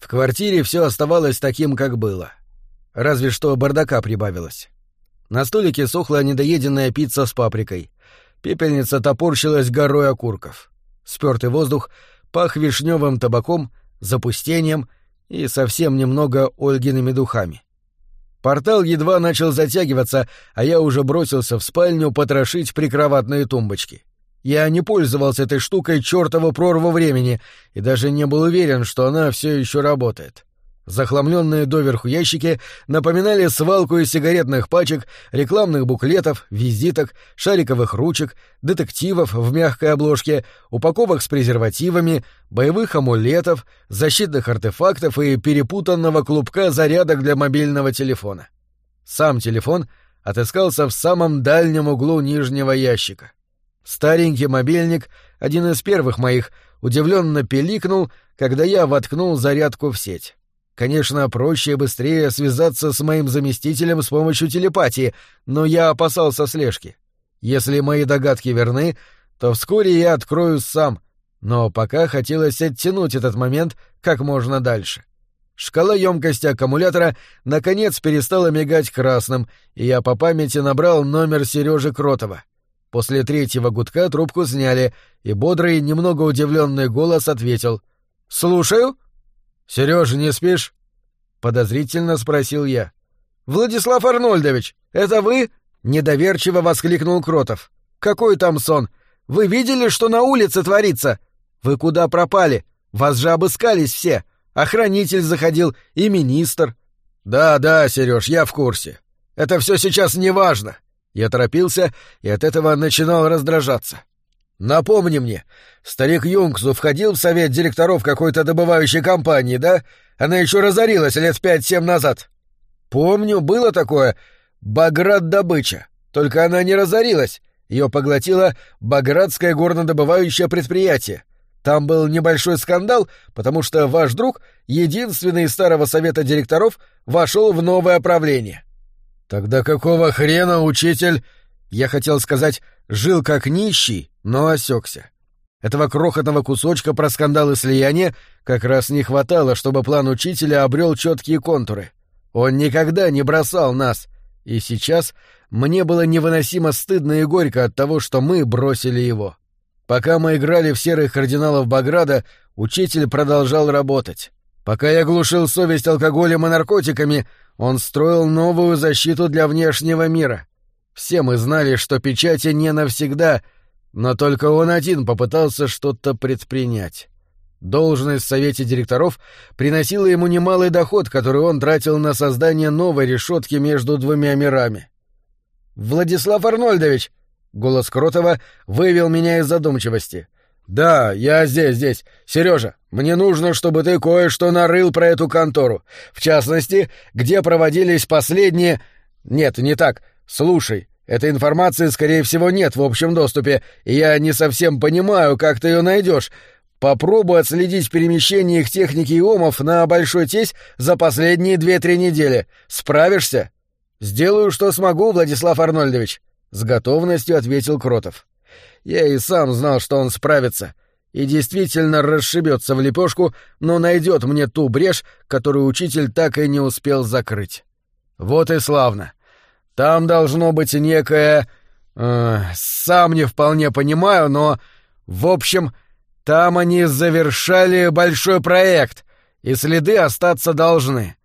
В квартире все оставалось таким, как было. Разве что бардака прибавилось. На столике сохла недоеденная пицца с паприкой. Пепельница топорщилась горой окурков. Спёртый воздух пах вишневым табаком, запустением и совсем немного Ольгиными духами. Портал едва начал затягиваться, а я уже бросился в спальню потрошить прикроватные тумбочки. Я не пользовался этой штукой чертова прорву времени и даже не был уверен, что она все еще работает. Захламленные доверху ящики напоминали свалку из сигаретных пачек, рекламных буклетов, визиток, шариковых ручек, детективов в мягкой обложке, упаковок с презервативами, боевых амулетов, защитных артефактов и перепутанного клубка зарядок для мобильного телефона. Сам телефон отыскался в самом дальнем углу нижнего ящика. Старенький мобильник, один из первых моих, удивленно пиликнул, когда я воткнул зарядку в сеть. Конечно, проще и быстрее связаться с моим заместителем с помощью телепатии, но я опасался слежки. Если мои догадки верны, то вскоре я открою сам, но пока хотелось оттянуть этот момент как можно дальше. Шкала емкости аккумулятора наконец перестала мигать красным, и я по памяти набрал номер Сережи Кротова. После третьего гудка трубку сняли, и бодрый, немного удивленный голос ответил «Слушаю». «Серёж, не спишь?» — подозрительно спросил я. «Владислав Арнольдович, это вы?» — недоверчиво воскликнул Кротов. «Какой там сон? Вы видели, что на улице творится? Вы куда пропали? Вас же обыскались все. Охранитель заходил и министр». «Да, да, Серёж, я в курсе. Это все сейчас не важно. Я торопился и от этого начинал раздражаться. «Напомни мне, старик Юнгсу входил в совет директоров какой-то добывающей компании, да? Она еще разорилась лет пять-семь назад». «Помню, было такое. Баграт-добыча. Только она не разорилась. Ее поглотило Багратское горнодобывающее предприятие. Там был небольшой скандал, потому что ваш друг, единственный из старого совета директоров, вошел в новое правление. «Тогда какого хрена, учитель...» Я хотел сказать «жил как нищий», но осекся. Этого крохотного кусочка про скандалы слияния как раз не хватало, чтобы план учителя обрел четкие контуры. Он никогда не бросал нас, и сейчас мне было невыносимо стыдно и горько от того, что мы бросили его. Пока мы играли в серых кардиналов Баграда, учитель продолжал работать. Пока я глушил совесть алкоголем и наркотиками, он строил новую защиту для внешнего мира. Все мы знали, что печати не навсегда, но только он один попытался что-то предпринять. Должность в совете директоров приносила ему немалый доход, который он тратил на создание новой решетки между двумя мирами. «Владислав Арнольдович!» — голос Кротова вывел меня из задумчивости — «Да, я здесь, здесь. Сережа, мне нужно, чтобы ты кое-что нарыл про эту контору. В частности, где проводились последние... Нет, не так. Слушай, этой информации, скорее всего, нет в общем доступе, и я не совсем понимаю, как ты ее найдешь. Попробуй отследить перемещение их техники иомов на Большой Тесь за последние две-три недели. Справишься?» «Сделаю, что смогу, Владислав Арнольдович», — с готовностью ответил Кротов. Я и сам знал, что он справится. И действительно расшибется в лепешку, но найдет мне ту брешь, которую учитель так и не успел закрыть. Вот и славно. Там должно быть некое... Э, сам не вполне понимаю, но... В общем, там они завершали большой проект, и следы остаться должны.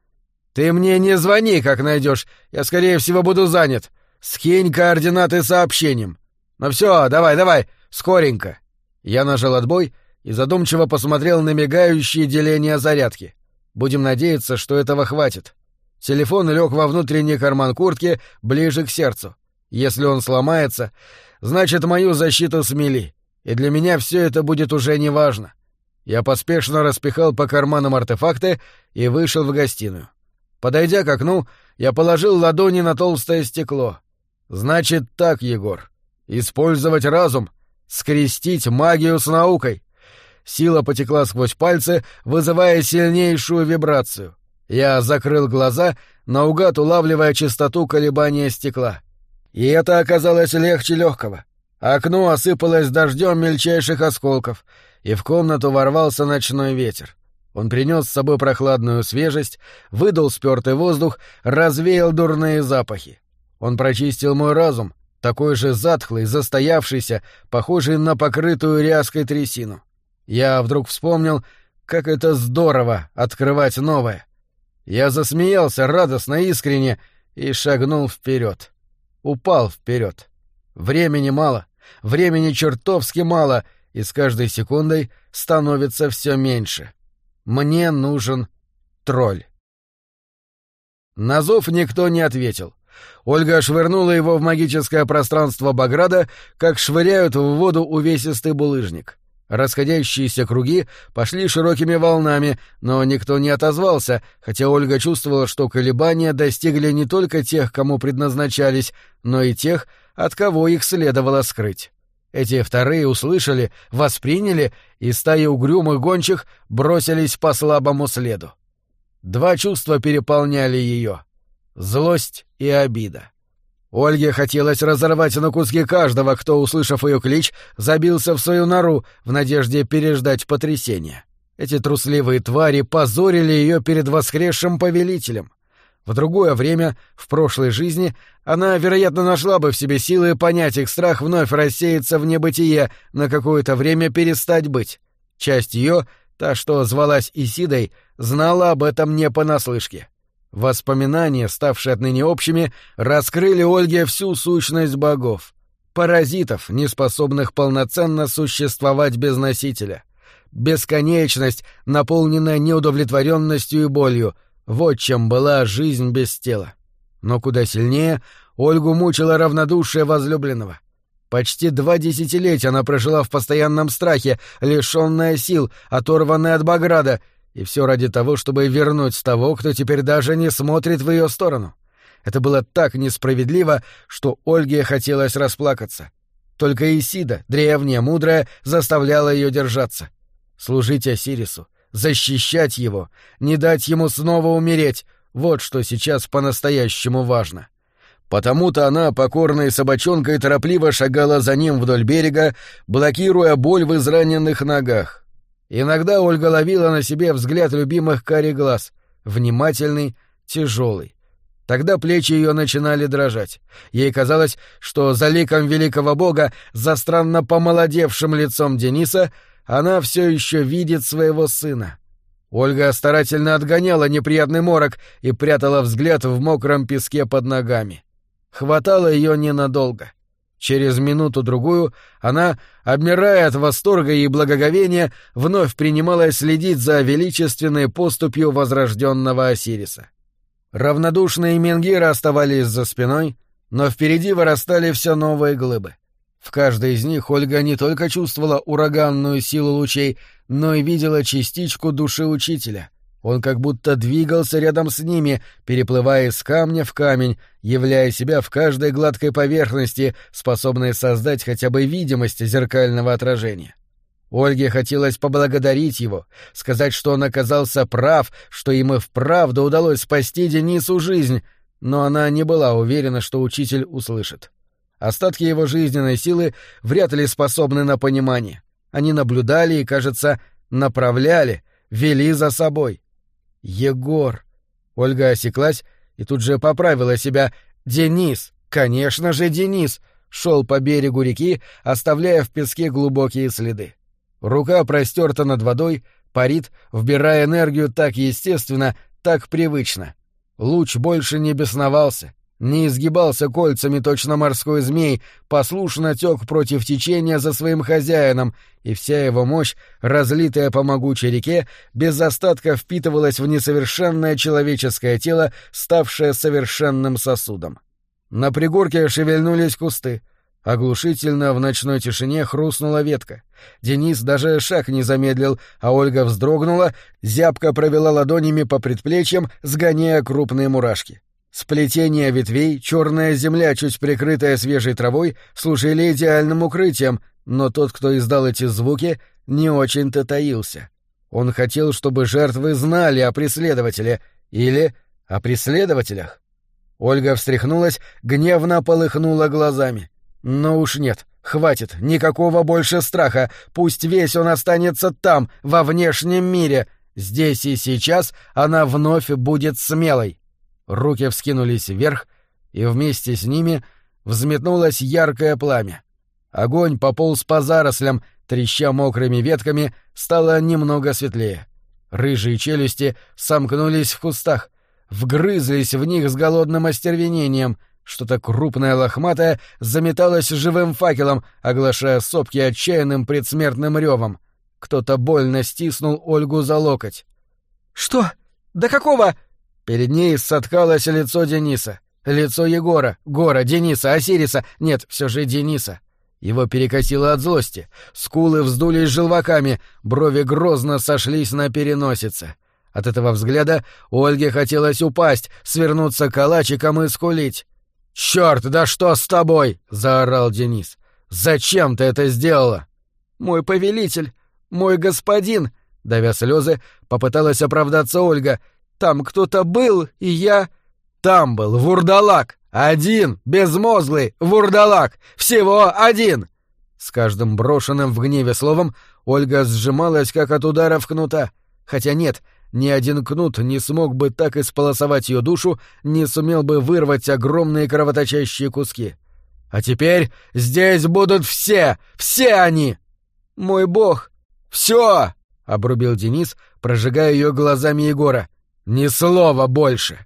Ты мне не звони, как найдешь, я, скорее всего, буду занят. Скинь координаты сообщением. «Ну все, давай, давай, скоренько!» Я нажал отбой и задумчиво посмотрел на мигающие деления зарядки. Будем надеяться, что этого хватит. Телефон лег во внутренний карман куртки, ближе к сердцу. Если он сломается, значит, мою защиту смели, и для меня все это будет уже неважно. Я поспешно распихал по карманам артефакты и вышел в гостиную. Подойдя к окну, я положил ладони на толстое стекло. Значит так, Егор. Использовать разум, скрестить магию с наукой. Сила потекла сквозь пальцы, вызывая сильнейшую вибрацию. Я закрыл глаза, наугад улавливая частоту колебания стекла. И это оказалось легче легкого. Окно осыпалось дождем мельчайших осколков, и в комнату ворвался ночной ветер. Он принес с собой прохладную свежесть, выдал спёртый воздух, развеял дурные запахи. Он прочистил мой разум, такой же затхлый, застоявшийся, похожий на покрытую ряской трясину. Я вдруг вспомнил, как это здорово — открывать новое. Я засмеялся радостно, искренне и шагнул вперед. Упал вперед. Времени мало, времени чертовски мало, и с каждой секундой становится все меньше. Мне нужен тролль. На зов никто не ответил. Ольга швырнула его в магическое пространство Баграда, как швыряют в воду увесистый булыжник. Расходящиеся круги пошли широкими волнами, но никто не отозвался, хотя Ольга чувствовала, что колебания достигли не только тех, кому предназначались, но и тех, от кого их следовало скрыть. Эти вторые услышали, восприняли, и стаи угрюмых гончих бросились по слабому следу. Два чувства переполняли ее — злость и обида. Ольге хотелось разорвать на куски каждого, кто, услышав ее клич, забился в свою нору в надежде переждать потрясение. Эти трусливые твари позорили ее перед воскресшим повелителем. В другое время, в прошлой жизни, она, вероятно, нашла бы в себе силы понять их страх вновь рассеяться в небытие, на какое-то время перестать быть. Часть ее, та, что звалась Исидой, знала об этом не понаслышке. Воспоминания, ставшие отныне общими, раскрыли Ольге всю сущность богов. Паразитов, не способных полноценно существовать без носителя. Бесконечность, наполненная неудовлетворенностью и болью — вот чем была жизнь без тела. Но куда сильнее Ольгу мучила равнодушие возлюбленного. Почти два десятилетия она прожила в постоянном страхе, лишенная сил, оторванная от Баграда, и все ради того, чтобы вернуть того, кто теперь даже не смотрит в ее сторону. Это было так несправедливо, что Ольге хотелось расплакаться. Только Исида, древняя, мудрая, заставляла ее держаться. Служить Осирису, защищать его, не дать ему снова умереть — вот что сейчас по-настоящему важно. Потому-то она, покорной собачонкой, торопливо шагала за ним вдоль берега, блокируя боль в израненных ногах. Иногда Ольга ловила на себе взгляд любимых карий глаз, внимательный, тяжелый. Тогда плечи ее начинали дрожать. Ей казалось, что за ликом великого бога, за странно помолодевшим лицом Дениса, она все еще видит своего сына. Ольга старательно отгоняла неприятный морок и прятала взгляд в мокром песке под ногами. Хватало ее ненадолго. Через минуту-другую она, обмирая от восторга и благоговения, вновь принималась следить за величественной поступью возрожденного Осириса. Равнодушные менгиры оставались за спиной, но впереди вырастали все новые глыбы. В каждой из них Ольга не только чувствовала ураганную силу лучей, но и видела частичку души учителя. Он как будто двигался рядом с ними, переплывая из камня в камень, являя себя в каждой гладкой поверхности, способной создать хотя бы видимость зеркального отражения. Ольге хотелось поблагодарить его, сказать, что он оказался прав, что им и вправду удалось спасти Денису жизнь, но она не была уверена, что учитель услышит. Остатки его жизненной силы вряд ли способны на понимание. Они наблюдали и, кажется, направляли, вели за собой. Егор. Ольга осеклась и тут же поправила себя. Денис, конечно же, Денис, шел по берегу реки, оставляя в песке глубокие следы. Рука простерта над водой, парит, вбирая энергию так естественно, так привычно. Луч больше не бесновался, не изгибался кольцами точно морской змей, послушно тек против течения за своим хозяином, и вся его мощь, разлитая по могучей реке, без остатка впитывалась в несовершенное человеческое тело, ставшее совершенным сосудом. На пригорке шевельнулись кусты. Оглушительно в ночной тишине хрустнула ветка. Денис даже шаг не замедлил, а Ольга вздрогнула, зябко провела ладонями по предплечьям, сгоняя крупные мурашки. Сплетение ветвей, черная земля, чуть прикрытая свежей травой, служили идеальным укрытием, но тот, кто издал эти звуки, не очень-то таился. Он хотел, чтобы жертвы знали о преследователе или о преследователях. Ольга встряхнулась, гневно полыхнула глазами. «Ну уж нет, хватит, никакого больше страха, пусть весь он останется там, во внешнем мире. Здесь и сейчас она вновь будет смелой. Руки вскинулись вверх, и вместе с ними взметнулось яркое пламя. Огонь пополз по зарослям, треща мокрыми ветками, стало немного светлее. Рыжие челюсти сомкнулись в кустах, вгрызлись в них с голодным остервенением, что-то крупное лохматое заметалось живым факелом, оглашая сопки отчаянным предсмертным ревом. Кто-то больно стиснул Ольгу за локоть. «Что? До какого?» Перед ней соткалось лицо Дениса. Лицо Егора, Гора, Дениса, Осириса. Нет, все же Дениса. Его перекосило от злости. Скулы вздулись желваками, брови грозно сошлись на переносице. От этого взгляда Ольге хотелось упасть, свернуться калачиком и скулить. «Чёрт, да что с тобой?» — заорал Денис. «Зачем ты это сделала?» «Мой повелитель, мой господин!» — давя слезы, попыталась оправдаться Ольга. «Там кто-то был, и я...» «Там был вурдалак! Один, безмозглый, вурдалак! Всего один!» С каждым брошенным в гневе словом Ольга сжималась, как от ударов кнута. Хотя нет, ни один кнут не смог бы так исполосовать ее душу, не сумел бы вырвать огромные кровоточащие куски. А теперь здесь будут все, все они! Мой бог! Все! — обрубил Денис, прожигая ее глазами Егора. «Ни слова больше!»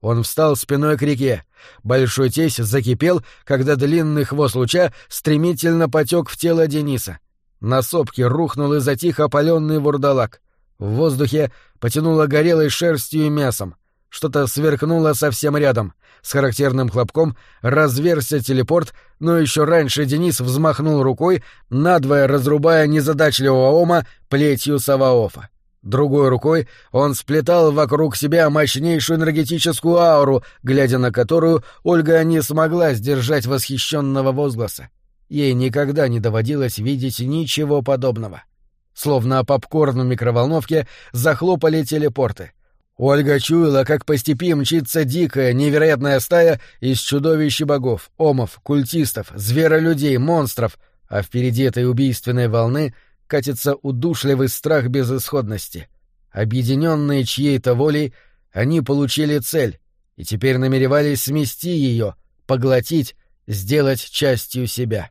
Он встал спиной к реке. Большой тесть закипел, когда длинный хвост луча стремительно потек в тело Дениса. На сопке рухнул и затих опаленный вурдалак. В воздухе потянуло горелой шерстью и мясом. Что-то сверкнуло совсем рядом. С характерным хлопком разверся телепорт, но еще раньше Денис взмахнул рукой, надвое разрубая незадачливого ома плетью Саваофа. Другой рукой он сплетал вокруг себя мощнейшую энергетическую ауру, глядя на которую Ольга не смогла сдержать восхищенного возгласа. Ей никогда не доводилось видеть ничего подобного. — Словно попкорн в микроволновке захлопали телепорты. Ольга чуяла, как по степи мчится дикая, невероятная стая из чудовищ и богов, омов, культистов, зверолюдей, монстров, а впереди этой убийственной волны катится удушливый страх безысходности. Объединенные чьей-то волей, они получили цель и теперь намеревались смести ее, поглотить, сделать частью себя.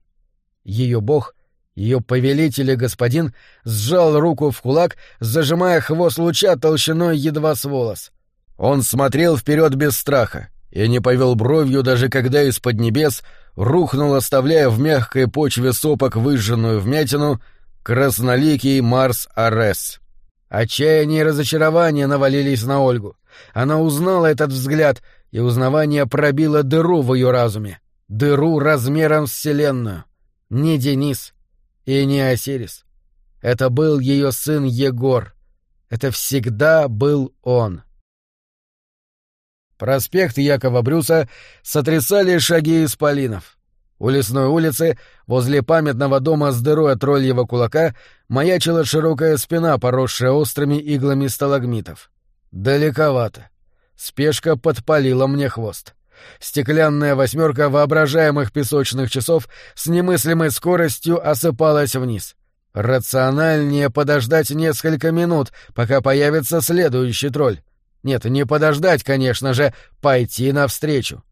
Ее бог — ее повелитель и господин сжал руку в кулак, зажимая хвост луча толщиной едва с волос. Он смотрел вперед без страха и не повел бровью, даже когда из-под небес рухнул, оставляя в мягкой почве сопок выжженную вмятину, красноликий Марс Арес. Отчаяние и разочарование навалились на Ольгу. Она узнала этот взгляд, и узнавание пробило дыру в ее разуме. Дыру размером с Вселенную. Не Денис, и не Осирис. Это был ее сын Егор. Это всегда был он. Проспект Якова Брюса сотрясали шаги исполинов. У лесной улицы, возле памятного дома с дырой от тролльего кулака, маячила широкая спина, поросшая острыми иглами сталагмитов. Далековато. Спешка подпалила мне хвост. Стеклянная восьмерка воображаемых песочных часов с немыслимой скоростью осыпалась вниз. Рациональнее подождать несколько минут, пока появится следующий тролль. Нет, не подождать, конечно же, пойти навстречу.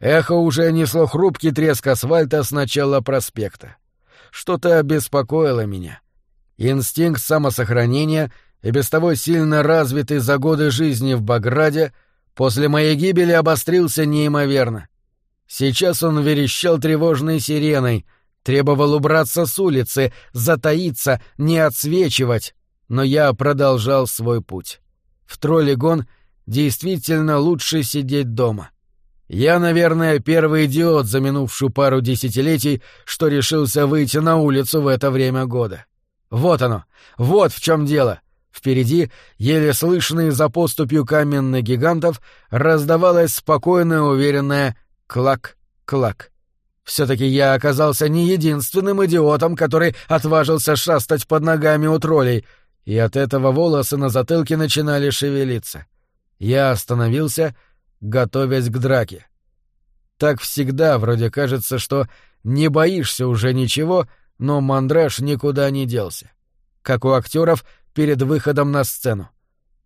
Эхо уже несло хрупкий треск асфальта с начала проспекта. Что-то обеспокоило меня. Инстинкт самосохранения и без того сильно развитый за годы жизни в Баграде — после моей гибели обострился неимоверно. Сейчас он верещал тревожной сиреной, требовал убраться с улицы, затаиться, не отсвечивать, но я продолжал свой путь. В Троллигон действительно лучше сидеть дома. Я, наверное, первый идиот за минувшую пару десятилетий, что решился выйти на улицу в это время года. Вот оно, вот в чем дело — Впереди, еле слышный за поступью каменных гигантов, раздавалось спокойное уверенное «клак-клак». Все-таки я оказался не единственным идиотом, который отважился шастать под ногами у троллей, и от этого волосы на затылке начинали шевелиться. Я остановился, готовясь к драке. Так всегда вроде кажется, что не боишься уже ничего, но мандраж никуда не делся. Как у актеров, перед выходом на сцену.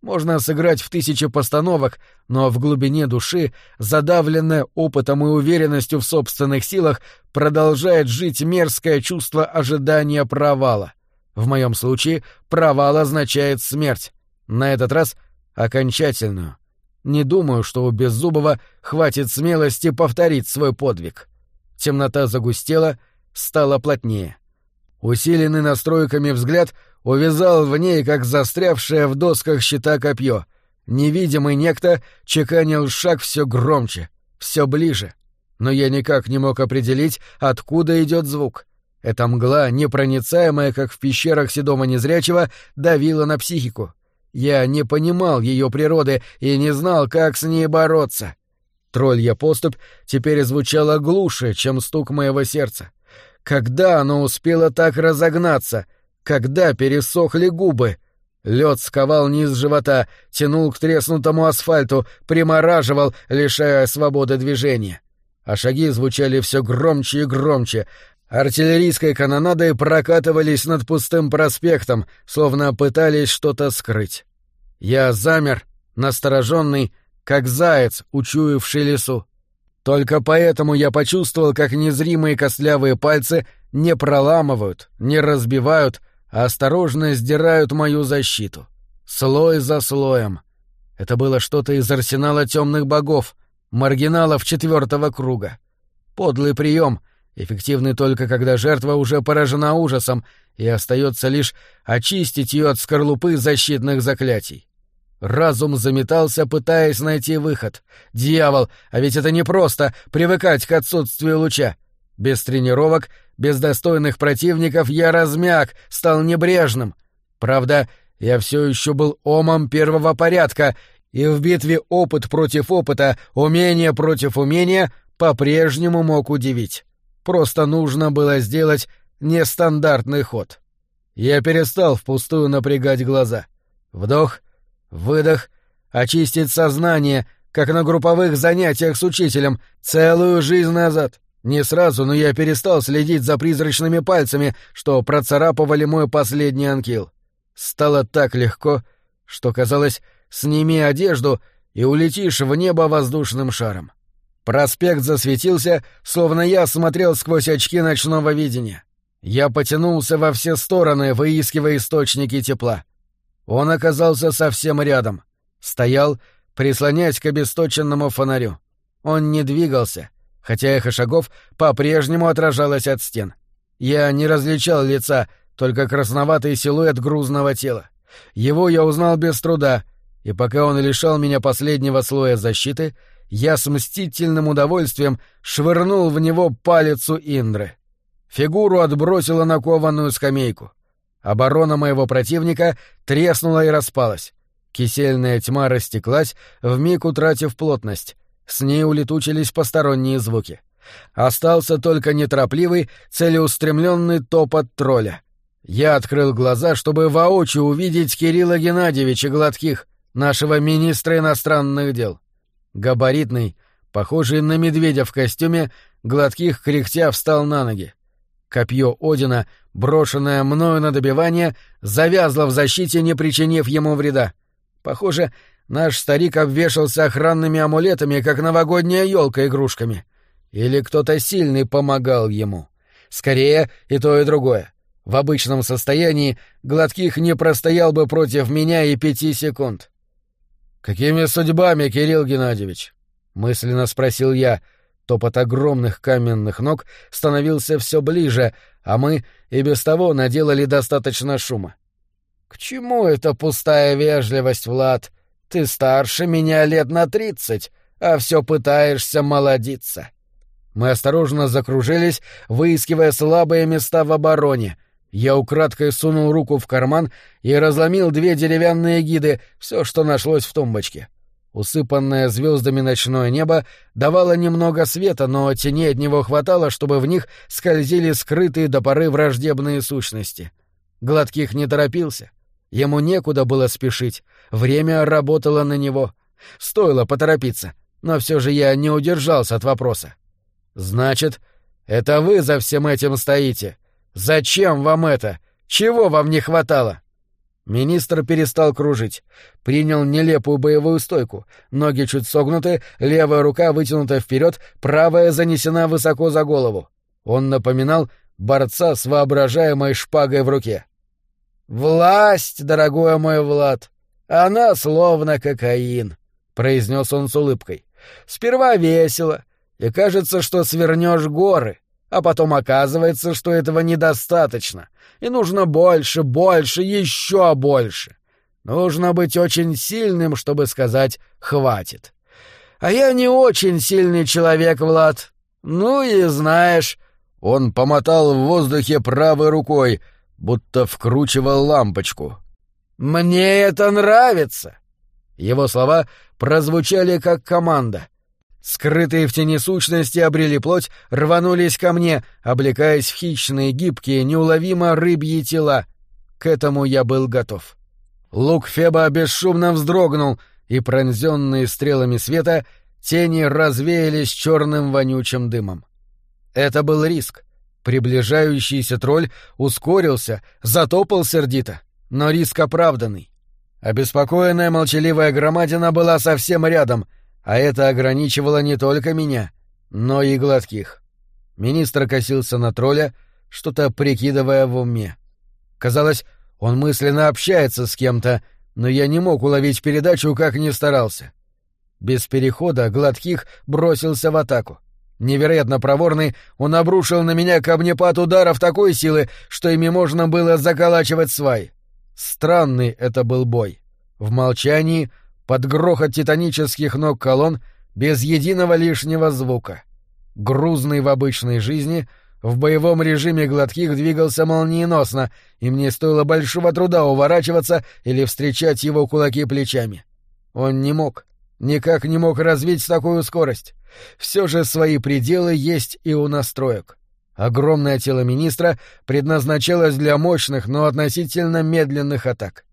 Можно сыграть в тысячи постановок, но в глубине души, задавленная опытом и уверенностью в собственных силах, продолжает жить мерзкое чувство ожидания провала. В моем случае провал означает смерть. На этот раз окончательную. Не думаю, что у Беззубова хватит смелости повторить свой подвиг. Темнота загустела, стала плотнее. Усиленный настройками взгляд увязал в ней, как застрявшее в досках щита копье. Невидимый некто чеканил шаг все громче, все ближе. Но я никак не мог определить, откуда идет звук. Эта мгла, непроницаемая, как в пещерах Седома Незрячего, давила на психику. Я не понимал ее природы и не знал, как с ней бороться. Троллья поступь теперь звучала глуше, чем стук моего сердца. Когда оно успело так разогнаться? Когда пересохли губы? Лед сковал низ живота, тянул к треснутому асфальту, примораживал, лишая свободы движения. А шаги звучали все громче и громче. Артиллерийской канонадой прокатывались над пустым проспектом, словно пытались что-то скрыть. Я замер, настороженный, как заяц, учуявший лесу. Только поэтому я почувствовал, как незримые костлявые пальцы не проламывают, не разбивают, а осторожно сдирают мою защиту. Слой за слоем. Это было что-то из арсенала темных богов, маргиналов четвертого круга. Подлый прием, эффективный только когда жертва уже поражена ужасом, и остается лишь очистить ее от скорлупы защитных заклятий. Разум заметался, пытаясь найти выход. Дьявол, а ведь это непросто — привыкать к отсутствию луча. Без тренировок, без достойных противников я размяк, стал небрежным. Правда, я все еще был омом первого порядка, и в битве опыт против опыта, умение против умения по-прежнему мог удивить. Просто нужно было сделать нестандартный ход. Я перестал впустую напрягать глаза. Вдох, Выдох, очистить сознание, как на групповых занятиях с учителем, целую жизнь назад. Не сразу, но я перестал следить за призрачными пальцами, что процарапывали мой последний анкил. Стало так легко, что казалось, сними одежду и улетишь в небо воздушным шаром. Проспект засветился, словно я смотрел сквозь очки ночного видения. Я потянулся во все стороны, выискивая источники тепла. Он оказался совсем рядом. Стоял, прислоняясь к обесточенному фонарю. Он не двигался, хотя эхо шагов по-прежнему отражалось от стен. Я не различал лица, только красноватый силуэт грузного тела. Его я узнал без труда, и пока он лишал меня последнего слоя защиты, я с мстительным удовольствием швырнул в него палицу Индры. Фигуру отбросила на кованую скамейку. Оборона моего противника треснула и распалась. Кисельная тьма растеклась, вмиг утратив плотность. С ней улетучились посторонние звуки. Остался только неторопливый, целеустремленный топот тролля. Я открыл глаза, чтобы воочию увидеть Кирилла Геннадьевича Гладких, нашего министра иностранных дел. Габаритный, похожий на медведя в костюме, Гладких кряхтя встал на ноги. Копье Одина, брошенное мною на добивание, завязло в защите, не причинив ему вреда. Похоже, наш старик обвешался охранными амулетами, как новогодняя елка игрушками. Или кто-то сильный помогал ему. Скорее, и то, и другое. В обычном состоянии Гладких не простоял бы против меня и пяти секунд. «Какими судьбами, Кирилл Геннадьевич?» — мысленно спросил я — Топот огромных каменных ног становился все ближе, а мы и без того наделали достаточно шума. «К чему эта пустая вежливость, Влад? Ты старше меня лет на тридцать, а все пытаешься молодиться». Мы осторожно закружились, выискивая слабые места в обороне. Я украдкой сунул руку в карман и разломил две деревянные гиды, все, что нашлось в тумбочке. Усыпанное звездами ночное небо давало немного света, но теней от него хватало, чтобы в них скользили скрытые до поры враждебные сущности. Гладких не торопился. Ему некуда было спешить, время работало на него. Стоило поторопиться, но все же я не удержался от вопроса. «Значит, это вы за всем этим стоите? Зачем вам это? Чего вам не хватало?» Министр перестал кружить. Принял нелепую боевую стойку. Ноги чуть согнуты, левая рука вытянута вперед, правая занесена высоко за голову. Он напоминал борца с воображаемой шпагой в руке. «Власть, дорогой мой Влад, она словно кокаин», — произнес он с улыбкой. «Сперва весело, и кажется, что свернешь горы, а потом оказывается, что этого недостаточно, и нужно больше, больше, еще больше. Нужно быть очень сильным, чтобы сказать «хватит». А я не очень сильный человек, Влад. Ну и знаешь... Он помотал в воздухе правой рукой, будто вкручивал лампочку. «Мне это нравится!» Его слова прозвучали как команда — Скрытые в тени сущности обрели плоть, рванулись ко мне, облекаясь в хищные, гибкие, неуловимо рыбьи тела. К этому я был готов. Лук Феба бесшумно вздрогнул, и, пронзенные стрелами света, тени развеялись черным вонючим дымом. Это был риск. Приближающийся тролль ускорился, затопал сердито, но риск оправданный. Обеспокоенная молчаливая громадина была совсем рядом — а это ограничивало не только меня, но и гладких. Министр косился на тролля, что-то прикидывая в уме. Казалось, он мысленно общается с кем-то, но я не мог уловить передачу, как ни старался. Без перехода гладких бросился в атаку. Невероятно проворный, он обрушил на меня камнепад ударов такой силы, что ими можно было заколачивать свай. Странный это был бой. В молчании — под грохот титанических ног колонн без единого лишнего звука. Грузный в обычной жизни, в боевом режиме гладких двигался молниеносно, и мне стоило большого труда уворачиваться или встречать его кулаки плечами. Он не мог, никак не мог развить такую скорость. Все же свои пределы есть и у настроек. Огромное тело министра предназначалось для мощных, но относительно медленных атак.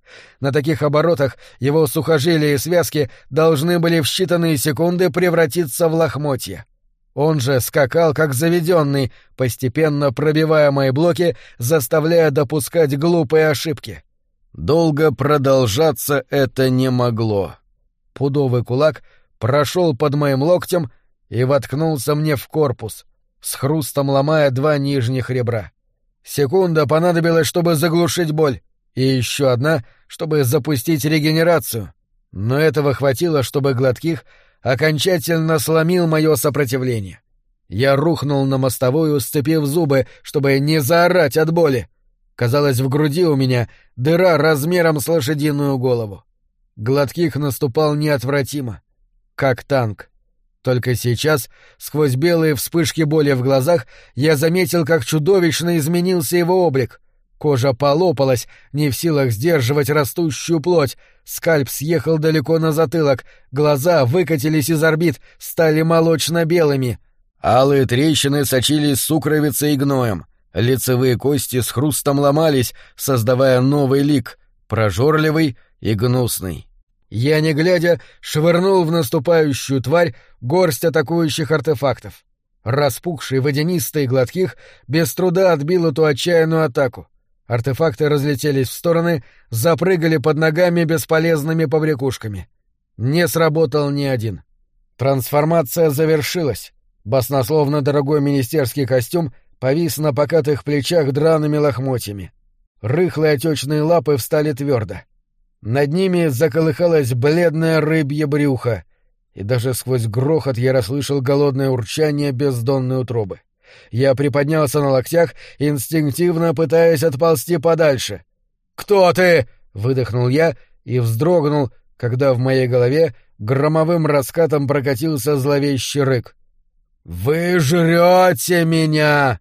На таких оборотах его сухожилия и связки должны были в считанные секунды превратиться в лохмотья. Он же скакал как заведенный, постепенно пробивая мои блоки, заставляя допускать глупые ошибки. Долго продолжаться это не могло. Пудовый кулак прошел под моим локтем и воткнулся мне в корпус, с хрустом ломая два нижних ребра. Секунда понадобилась, чтобы заглушить боль и еще одна, чтобы запустить регенерацию. Но этого хватило, чтобы Гладких окончательно сломил мое сопротивление. Я рухнул на мостовую, сцепив зубы, чтобы не заорать от боли. Казалось, в груди у меня дыра размером с лошадиную голову. Гладких наступал неотвратимо, как танк. Только сейчас, сквозь белые вспышки боли в глазах, я заметил, как чудовищно изменился его облик. Кожа полопалась, не в силах сдерживать растущую плоть. Скальп съехал далеко на затылок, глаза выкатились из орбит, стали молочно-белыми. Алые трещины сочились сукровицей и гноем. Лицевые кости с хрустом ломались, создавая новый лик, прожорливый и гнусный. Я, не глядя, швырнул в наступающую тварь горсть атакующих артефактов. Распухший водянистый гладких без труда отбил эту отчаянную атаку. Артефакты разлетелись в стороны, запрыгали под ногами бесполезными побрякушками. Не сработал ни один. Трансформация завершилась. Баснословно дорогой министерский костюм повис на покатых плечах драными лохмотьями. Рыхлые отечные лапы встали твердо. Над ними заколыхалось бледное рыбье брюхо, и даже сквозь грохот я расслышал голодное урчание бездонной утробы. — я приподнялся на локтях, инстинктивно пытаясь отползти подальше. «Кто ты?» — выдохнул я и вздрогнул, когда в моей голове громовым раскатом прокатился зловещий рык. «Вы жрете меня!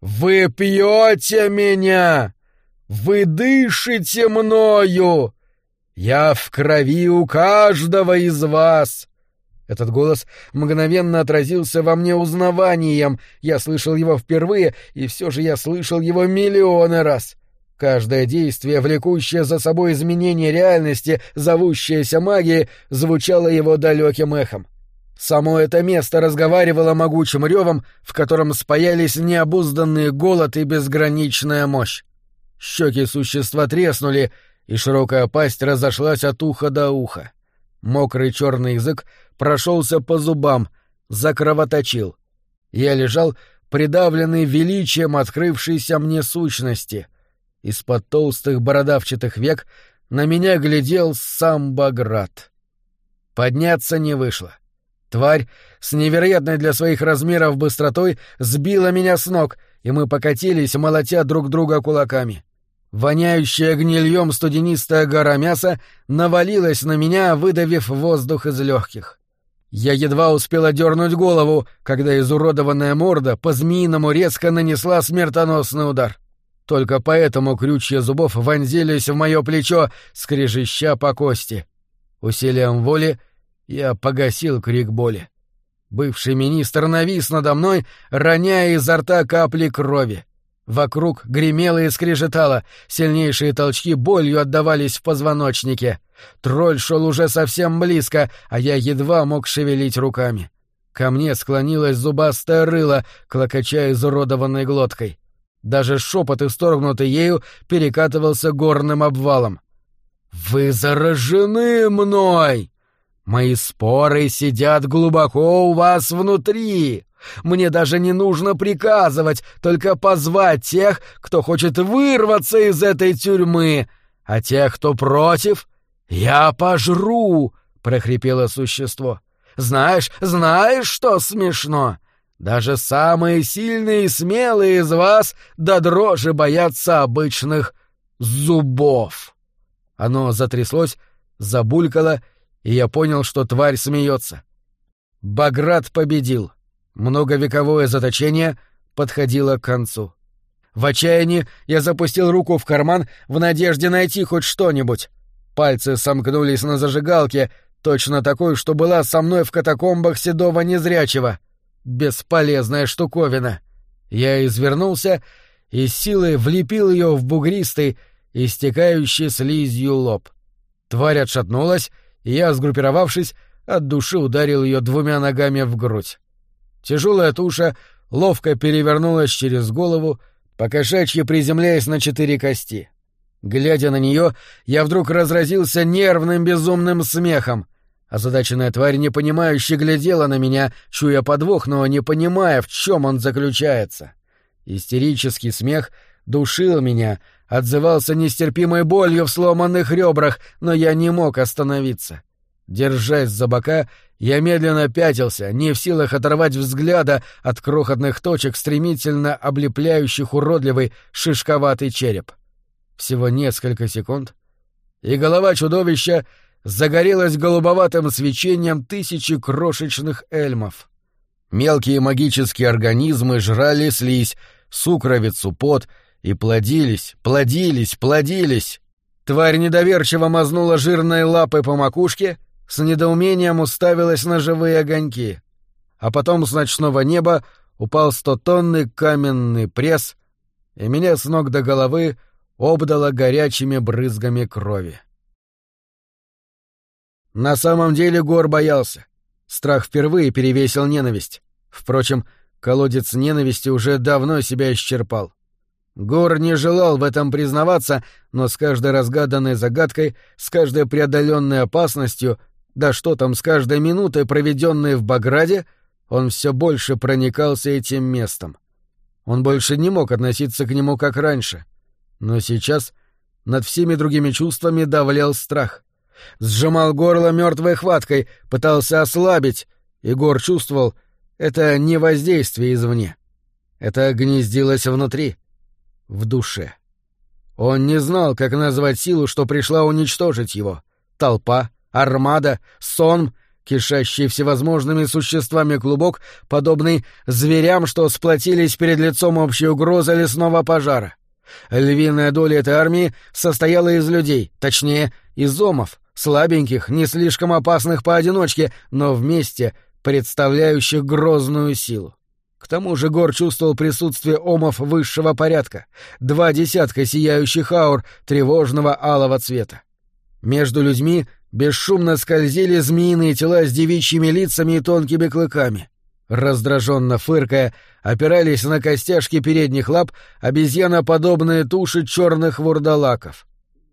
Вы пьете меня! Вы дышите мною! Я в крови у каждого из вас! Этот голос мгновенно отразился во мне узнаванием. Я слышал его впервые, и все же я слышал его миллионы раз. Каждое действие, влекущее за собой изменение реальности, зовущееся магией, звучало его далеким эхом. Само это место разговаривало могучим ревом, в котором спаялись необузданный голод и безграничная мощь. Щеки существа треснули, и широкая пасть разошлась от уха до уха. Мокрый черный язык прошелся по зубам, закровоточил. Я лежал, придавленный величием открывшейся мне сущности. Из-под толстых бородавчатых век на меня глядел сам Баграт. Подняться не вышло. Тварь с невероятной для своих размеров быстротой сбила меня с ног, и мы покатились, молотя друг друга кулаками. Воняющая гнильем студенистая гора мяса навалилась на меня, выдавив воздух из легких. Я едва успела дернуть голову, когда изуродованная морда по-змеиному резко нанесла смертоносный удар. Только поэтому крючья зубов вонзились в мое плечо, скрежеща по кости. Усилием воли — я погасил крик боли. Бывший министр навис надо мной, роняя изо рта капли крови. Вокруг гремело и скрежетало, сильнейшие толчки болью отдавались в позвоночнике. Тролль шел уже совсем близко, а я едва мог шевелить руками. Ко мне склонилась зубастая рыла, клокоча изуродованной глоткой. Даже шепот, исторгнутый ею, перекатывался горным обвалом. «Вы заражены мной!» Мои споры сидят глубоко у вас внутри. Мне даже не нужно приказывать, только позвать тех, кто хочет вырваться из этой тюрьмы, а тех, кто против, я пожру, прохрипело существо. Знаешь, знаешь, что смешно? Даже самые сильные и смелые из вас до дрожи боятся обычных зубов. Оно затряслось, забулькало и я понял, что тварь смеется. Баграт победил. Многовековое заточение подходило к концу. В отчаянии я запустил руку в карман в надежде найти хоть что-нибудь. Пальцы сомкнулись на зажигалке, точно такой, что была со мной в катакомбах седого незрячего. Бесполезная штуковина. Я извернулся и силой влепил ее в бугристый, истекающий слизью лоб. Тварь отшатнулась и я, сгруппировавшись, от души ударил ее двумя ногами в грудь. Тяжелая туша ловко перевернулась через голову, покошачьи приземляясь на четыре кости. Глядя на нее, я вдруг разразился нервным безумным смехом. Озадаченная тварь непонимающе глядела на меня, чуя подвох, но не понимая, в чем он заключается. Истерический смех душил меня, отзывался нестерпимой болью в сломанных ребрах, но я не мог остановиться. Держась за бока, я медленно пятился, не в силах оторвать взгляда от крохотных точек, стремительно облепляющих уродливый шишковатый череп. Всего несколько секунд, и голова чудовища загорелась голубоватым свечением тысячи крошечных эльмов. Мелкие магические организмы жрали слизь, сукровицу, пот — и плодились, плодились, плодились. Тварь недоверчиво мазнула жирной лапой по макушке, с недоумением уставилась на живые огоньки. А потом с ночного неба упал стотонный каменный пресс, и меня с ног до головы обдало горячими брызгами крови. На самом деле Гор боялся. Страх впервые перевесил ненависть. Впрочем, колодец ненависти уже давно себя исчерпал. Гор не желал в этом признаваться, но с каждой разгаданной загадкой, с каждой преодоленной опасностью, да что там, с каждой минутой, проведенной в Баграде, он все больше проникался этим местом. Он больше не мог относиться к нему как раньше. Но сейчас над всеми другими чувствами давлял страх. Сжимал горло мертвой хваткой, пытался ослабить, и Гор чувствовал, это не воздействие извне. Это гнездилось внутри — в душе. Он не знал, как назвать силу, что пришла уничтожить его. Толпа, армада, сон, кишащий всевозможными существами клубок, подобный зверям, что сплотились перед лицом общей угрозы лесного пожара. Львиная доля этой армии состояла из людей, точнее, из омов, слабеньких, не слишком опасных поодиночке, но вместе представляющих грозную силу. К тому же Гор чувствовал присутствие омов высшего порядка, два десятка сияющих аур тревожного алого цвета. Между людьми бесшумно скользили змеиные тела с девичьими лицами и тонкими клыками. Раздраженно фыркая, опирались на костяшки передних лап обезьяноподобные туши черных вурдалаков.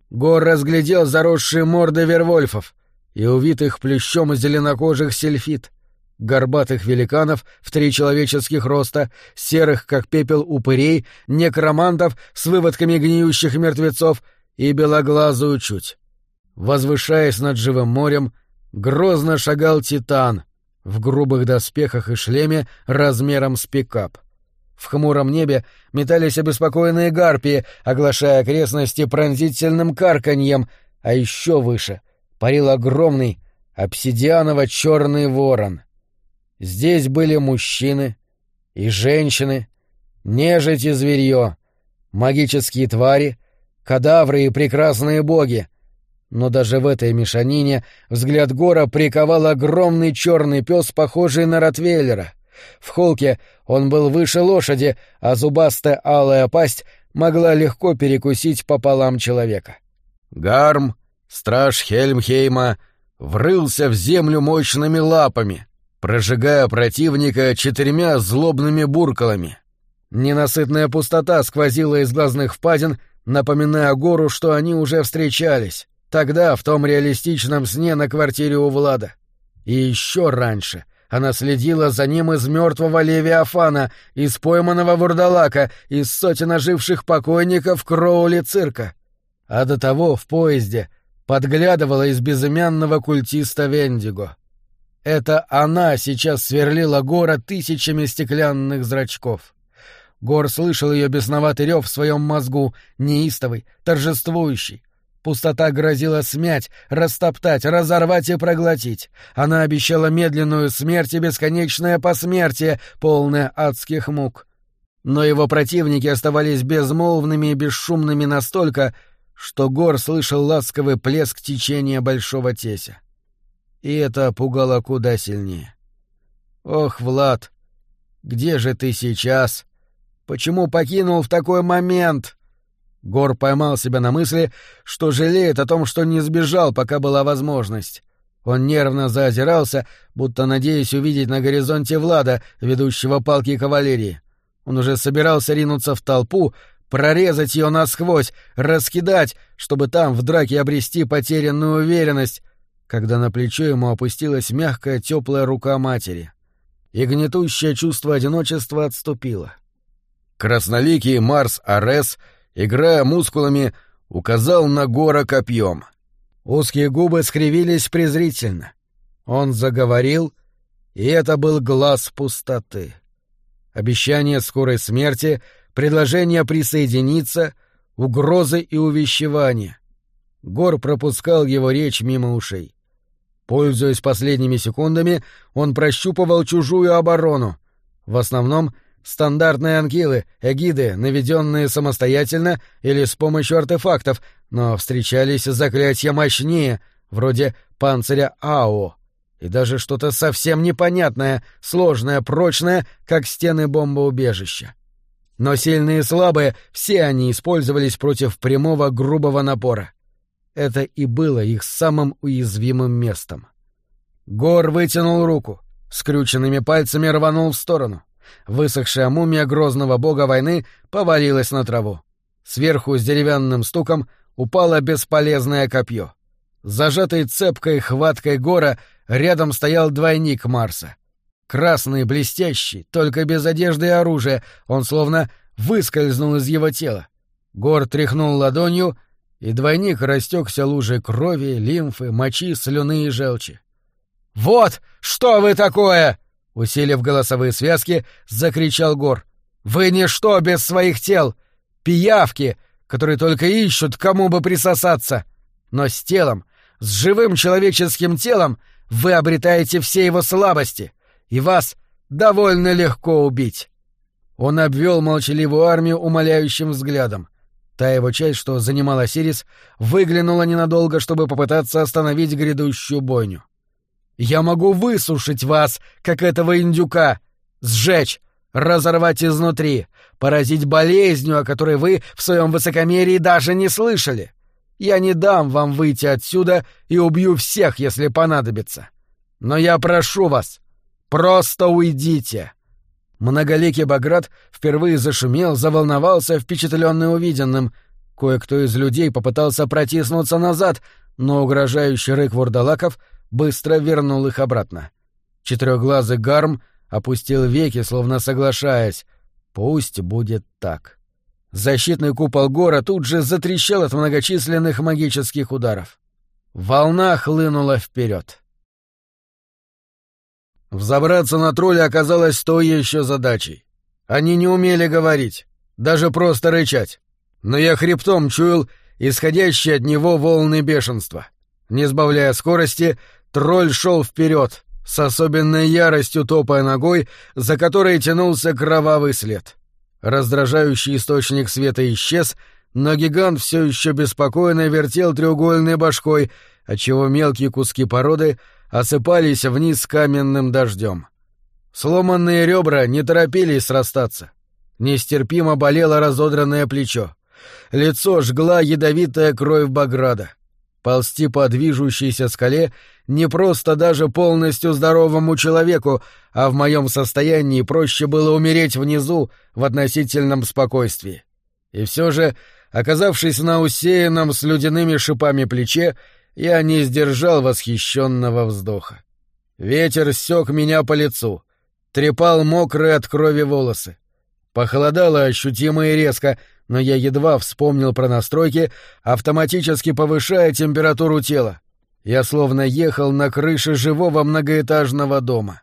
Гор разглядел заросшие морды вервольфов и увитых плющом зеленокожих сельфит, горбатых великанов в три человеческих роста, серых, как пепел, упырей, некромантов с выводками гниющих мертвецов и белоглазую чуть. Возвышаясь над живым морем, грозно шагал Титан в грубых доспехах и шлеме размером с пикап. В хмуром небе метались обеспокоенные гарпии, оглашая окрестности пронзительным карканьем, а еще выше парил огромный обсидианово-черный ворон. Здесь были мужчины и женщины, нежить и зверье, магические твари, кадавры и прекрасные боги. Но даже в этой мешанине взгляд Гора приковал огромный черный пес, похожий на Ротвейлера — в холке он был выше лошади, а зубастая алая пасть могла легко перекусить пополам человека. Гарм, страж Хельмхейма, врылся в землю мощными лапами, прожигая противника четырьмя злобными буркалами. Ненасытная пустота сквозила из глазных впадин, напоминая гору, что они уже встречались, тогда в том реалистичном сне на квартире у Влада. И еще раньше, она следила за ним из мертвого Левиафана, из пойманного вурдалака, из сотен оживших покойников Кроули цирка. А до того в поезде подглядывала из безымянного культиста Вендиго. Это она сейчас сверлила Гора тысячами стеклянных зрачков. Гор слышал ее бесноватый рев в своем мозгу, неистовый, торжествующий. Пустота грозила смять, растоптать, разорвать и проглотить. Она обещала медленную смерть и бесконечное посмертие, полное адских мук. Но его противники оставались безмолвными и бесшумными настолько, что Гор слышал ласковый плеск течения большого теся. И это пугало куда сильнее. «Ох, Влад, где же ты сейчас? Почему покинул в такой момент?» Гор поймал себя на мысли, что жалеет о том, что не сбежал, пока была возможность. Он нервно заозирался, будто надеясь увидеть на горизонте Влада, ведущего палки кавалерии. Он уже собирался ринуться в толпу, прорезать ее насквозь, раскидать, чтобы там в драке обрести потерянную уверенность, когда на плечо ему опустилась мягкая теплая рука матери. И гнетущее чувство одиночества отступило. Красноликий Марс Арес — играя мускулами, указал на Гора копьем. Узкие губы скривились презрительно. Он заговорил, и это был глаз пустоты. Обещание скорой смерти, предложение присоединиться, угрозы и увещевания. Гор пропускал его речь мимо ушей. Пользуясь последними секундами, он прощупывал чужую оборону, в основном — Стандартные ангилы, эгиды, наведенные самостоятельно или с помощью артефактов, но встречались заклятия мощнее, вроде панциря Ао. И даже что-то совсем непонятное, сложное, прочное, как стены бомбоубежища. Но сильные и слабые, все они использовались против прямого грубого напора. Это и было их самым уязвимым местом. Гор вытянул руку, скрюченными пальцами рванул в сторону. Высохшая мумия грозного бога войны повалилась на траву. Сверху с деревянным стуком упало бесполезное копье. Зажатый цепкой хваткой гора рядом стоял двойник Марса. Красный, блестящий, только без одежды и оружия, он словно выскользнул из его тела. Гор тряхнул ладонью, и двойник растекся лужей крови, лимфы, мочи, слюны и желчи. «Вот что вы такое!» Усилив голосовые связки, закричал Гор. «Вы ничто без своих тел! Пиявки, которые только ищут, кому бы присосаться! Но с телом, с живым человеческим телом, вы обретаете все его слабости, и вас довольно легко убить!» Он обвел молчаливую армию умоляющим взглядом. Та его часть, что занимала Сирис, выглянула ненадолго, чтобы попытаться остановить грядущую бойню. Я могу высушить вас, как этого индюка, сжечь, разорвать изнутри, поразить болезнью, о которой вы в своем высокомерии даже не слышали. Я не дам вам выйти отсюда и убью всех, если понадобится. Но я прошу вас, просто уйдите. Многоликий Баграт впервые зашумел, заволновался, впечатленный увиденным. Кое-кто из людей попытался протиснуться назад, но угрожающий рык вурдалаков быстро вернул их обратно. Четырехглазый гарм опустил веки, словно соглашаясь. Пусть будет так. Защитный купол гора тут же затрещал от многочисленных магических ударов. Волна хлынула вперед. Взобраться на тролля оказалось той еще задачей. Они не умели говорить, даже просто рычать. Но я хребтом чуял исходящие от него волны бешенства. Не сбавляя скорости, тролль шел вперед, с особенной яростью топая ногой, за которой тянулся кровавый след. Раздражающий источник света исчез, но гигант все еще беспокойно вертел треугольной башкой, отчего мелкие куски породы осыпались вниз каменным дождем. Сломанные ребра не торопились срастаться. Нестерпимо болело разодранное плечо. Лицо жгла ядовитая кровь Баграда. Ползти по движущейся скале не просто даже полностью здоровому человеку, а в моем состоянии проще было умереть внизу в относительном спокойствии. И все же, оказавшись на усеянном с ледяными шипами плече, я не сдержал восхищенного вздоха. Ветер сёк меня по лицу, трепал мокрые от крови волосы. Похолодало ощутимо и резко, но я едва вспомнил про настройки, автоматически повышая температуру тела. Я словно ехал на крыше живого многоэтажного дома.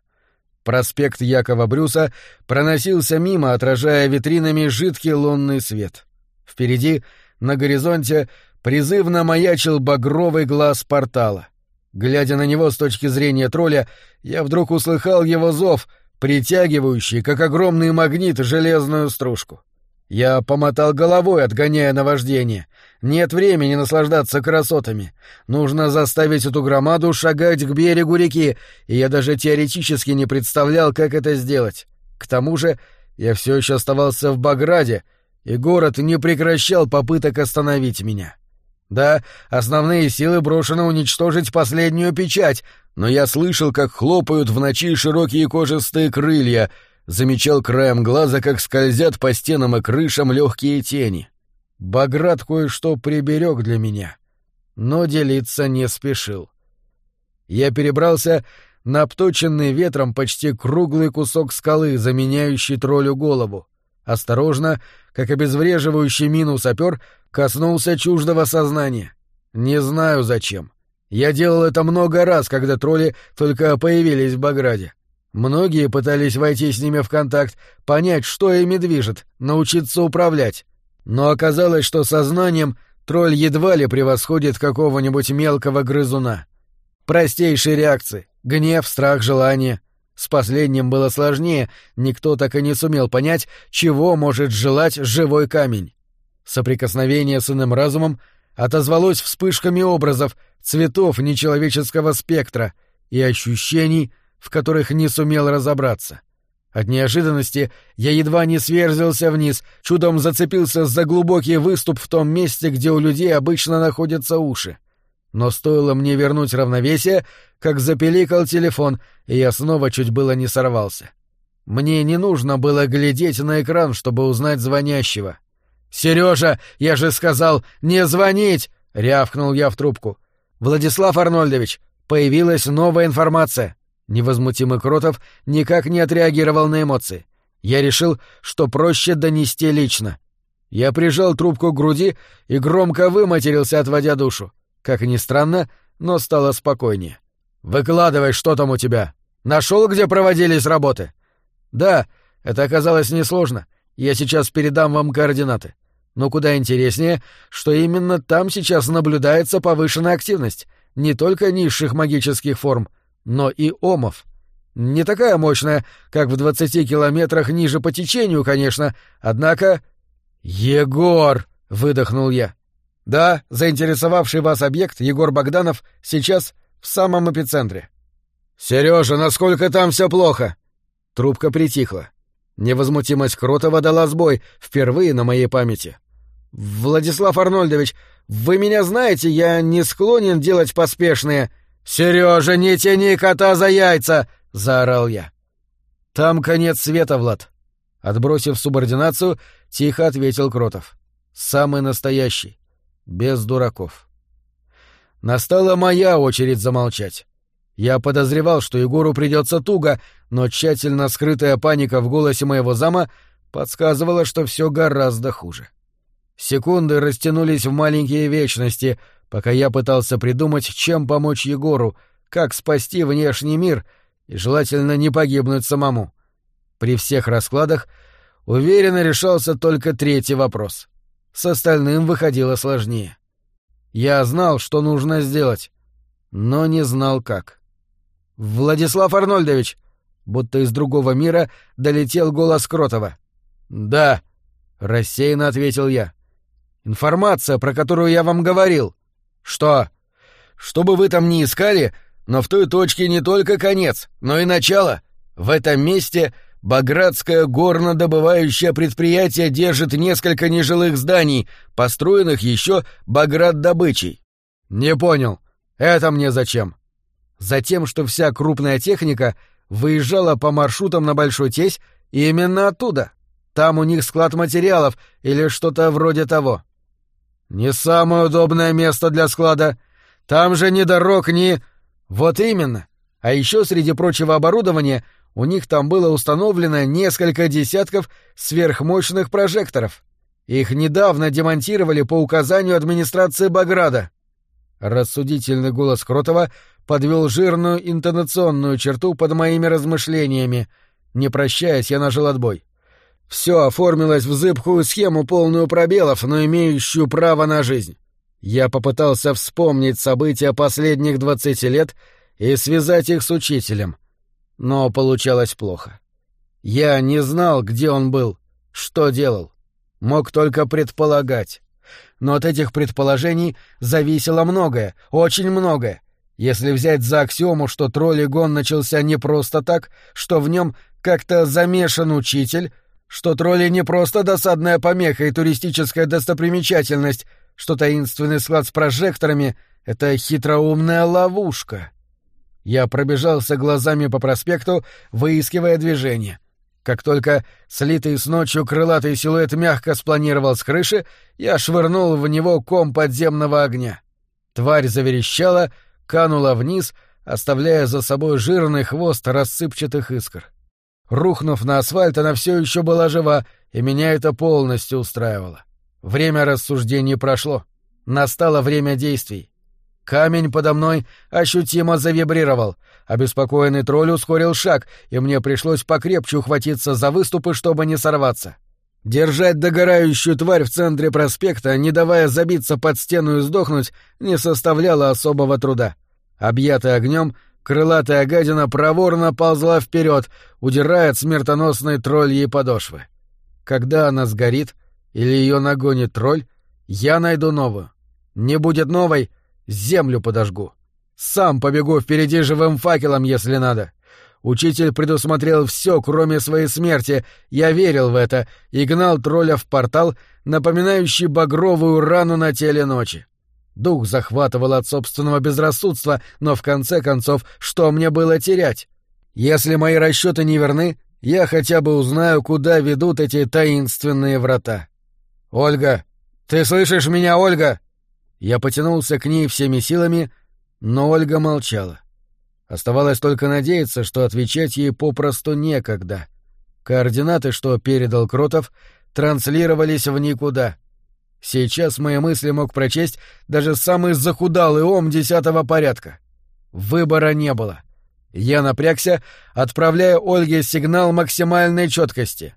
Проспект Якова Брюса проносился мимо, отражая витринами жидкий лунный свет. Впереди, на горизонте, призывно маячил багровый глаз портала. Глядя на него с точки зрения тролля, я вдруг услыхал его зов, притягивающий, как огромный магнит, железную стружку. Я помотал головой, отгоняя наваждение. Нет времени наслаждаться красотами. Нужно заставить эту громаду шагать к берегу реки, и я даже теоретически не представлял, как это сделать. К тому же я все еще оставался в Баграде, и город не прекращал попыток остановить меня. Да, основные силы брошены уничтожить последнюю печать, но я слышал, как хлопают в ночи широкие кожистые крылья — замечал краем глаза, как скользят по стенам и крышам легкие тени. Баграт кое-что приберег для меня, но делиться не спешил. Я перебрался на обточенный ветром почти круглый кусок скалы, заменяющий троллю голову. Осторожно, как обезвреживающий мину сапер, коснулся чуждого сознания. Не знаю зачем. Я делал это много раз, когда тролли только появились в Баграде. Многие пытались войти с ними в контакт, понять, что ими движет, научиться управлять. Но оказалось, что сознанием тролль едва ли превосходит какого-нибудь мелкого грызуна. Простейшие реакции — гнев, страх, желание. С последним было сложнее, никто так и не сумел понять, чего может желать живой камень. Соприкосновение с иным разумом отозвалось вспышками образов, цветов нечеловеческого спектра и ощущений — в которых не сумел разобраться. От неожиданности я едва не сверзился вниз, чудом зацепился за глубокий выступ в том месте, где у людей обычно находятся уши. Но стоило мне вернуть равновесие, как запеликал телефон, и я снова чуть было не сорвался. Мне не нужно было глядеть на экран, чтобы узнать звонящего. «Сережа, я же сказал, не звонить!» — рявкнул я в трубку. «Владислав Арнольдович, появилась новая информация. Невозмутимый Кротов никак не отреагировал на эмоции. Я решил, что проще донести лично. Я прижал трубку к груди и громко выматерился, отводя душу. Как ни странно, но стало спокойнее. «Выкладывай, что там у тебя. Нашел, где проводились работы?» «Да, это оказалось несложно. Я сейчас передам вам координаты. Но куда интереснее, что именно там сейчас наблюдается повышенная активность, не только низших магических форм, но и омов. Не такая мощная, как в двадцати километрах ниже по течению, конечно, однако... «Егор!» — выдохнул я. «Да, заинтересовавший вас объект, Егор Богданов, сейчас в самом эпицентре». «Сережа, насколько там все плохо?» Трубка притихла. Невозмутимость Кротова дала сбой, впервые на моей памяти. «Владислав Арнольдович, вы меня знаете, я не склонен делать поспешные...» «Сережа, не тяни кота за яйца!» — заорал я. «Там конец света, Влад». Отбросив субординацию, тихо ответил Кротов. Самый настоящий. Без дураков. Настала моя очередь замолчать. Я подозревал, что Егору придется туго, но тщательно скрытая паника в голосе моего зама подсказывала, что все гораздо хуже. Секунды растянулись в маленькие вечности, пока я пытался придумать, чем помочь Егору, как спасти внешний мир и желательно не погибнуть самому. При всех раскладах уверенно решался только третий вопрос. С остальным выходило сложнее. Я знал, что нужно сделать, но не знал как. «Владислав Арнольдович!» Будто из другого мира долетел голос Кротова. «Да», — рассеянно ответил я. «Информация, про которую я вам говорил». «Что?» «Что бы вы там ни искали, но в той точке не только конец, но и начало. В этом месте Багратское горнодобывающее предприятие держит несколько нежилых зданий, построенных еще Баграт-добычей». «Не понял. Это мне зачем?» Затем, что вся крупная техника выезжала по маршрутам на Большой Тесь именно оттуда. Там у них склад материалов или что-то вроде того. Не самое удобное место для склада. Там же ни дорог, ни... Вот именно. А еще среди прочего оборудования у них там было установлено несколько десятков сверхмощных прожекторов. Их недавно демонтировали по указанию администрации Баграда. Рассудительный голос Кротова подвел жирную интонационную черту под моими размышлениями. Не прощаясь, я нажал отбой. Все оформилось в зыбкую схему, полную пробелов, но имеющую право на жизнь. Я попытался вспомнить события последних двадцати лет и связать их с учителем. Но получалось плохо. Я не знал, где он был, что делал. Мог только предполагать. Но от этих предположений зависело многое, очень многое. Если взять за аксиому, что троллигон начался не просто так, что в нем как-то замешан учитель, что тролли не просто досадная помеха и туристическая достопримечательность, что таинственный склад с прожекторами — это хитроумная ловушка. Я пробежался глазами по проспекту, выискивая движение. Как только слитый с ночью крылатый силуэт мягко спланировал с крыши, я швырнул в него ком подземного огня. Тварь заверещала — канула вниз, оставляя за собой жирный хвост рассыпчатых искр. Рухнув на асфальт, она все еще была жива, и меня это полностью устраивало. Время рассуждений прошло. Настало время действий. Камень подо мной ощутимо завибрировал. Обеспокоенный тролль ускорил шаг, и мне пришлось покрепче ухватиться за выступы, чтобы не сорваться. Держать догорающую тварь в центре проспекта, не давая забиться под стену и сдохнуть, не составляло особого труда. Объятая огнем, крылатая гадина проворно ползла вперед, удирая от смертоносной тролльей подошвы. Когда она сгорит или ее нагонит тролль, я найду новую. Не будет новой — землю подожгу. Сам побегу впереди живым факелом, если надо. Учитель предусмотрел все, кроме своей смерти. Я верил в это и гнал тролля в портал, напоминающий багровую рану на теле ночи. Дух захватывал от собственного безрассудства, но в конце концов, что мне было терять? Если мои расчеты не верны, я хотя бы узнаю, куда ведут эти таинственные врата. «Ольга! Ты слышишь меня, Ольга?» Я потянулся к ней всеми силами, но Ольга молчала. Оставалось только надеяться, что отвечать ей попросту некогда. Координаты, что передал Кротов, транслировались в никуда. Сейчас мои мысли мог прочесть даже самый захудалый ом десятого порядка. Выбора не было. Я напрягся, отправляя Ольге сигнал максимальной четкости.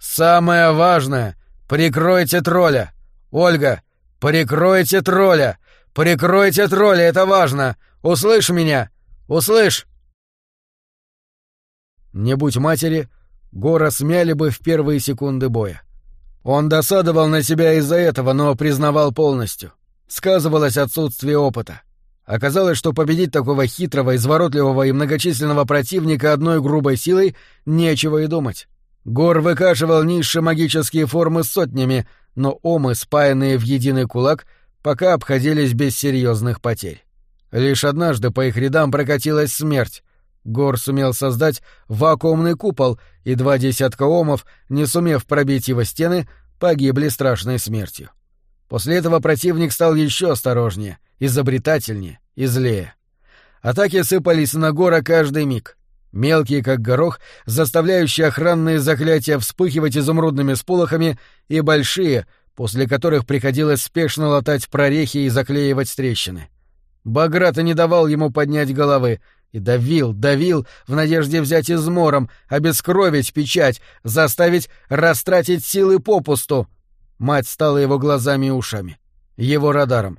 «Самое важное — прикройте тролля! Ольга, прикройте тролля! Прикройте тролля, это важно! Услышь меня! Услышь!» Не будь матери, Гора смяли бы в первые секунды боя. Он досадовал на себя из-за этого, но признавал полностью. Сказывалось отсутствие опыта. Оказалось, что победить такого хитрого, изворотливого и многочисленного противника одной грубой силой нечего и думать. Гор выкашивал низшие магические формы сотнями, но омы, спаянные в единый кулак, пока обходились без серьезных потерь. Лишь однажды по их рядам прокатилась смерть. Гор сумел создать вакуумный купол, и два десятка омов, не сумев пробить его стены, погибли страшной смертью. После этого противник стал еще осторожнее, изобретательнее и злее. Атаки сыпались на гора каждый миг. Мелкие, как горох, заставляющие охранные заклятия вспыхивать изумрудными сполохами, и большие, после которых приходилось спешно латать прорехи и заклеивать трещины. Баграта не давал ему поднять головы и давил, давил, в надежде взять измором, обескровить печать, заставить растратить силы попусту. Мать стала его глазами и ушами, его радаром.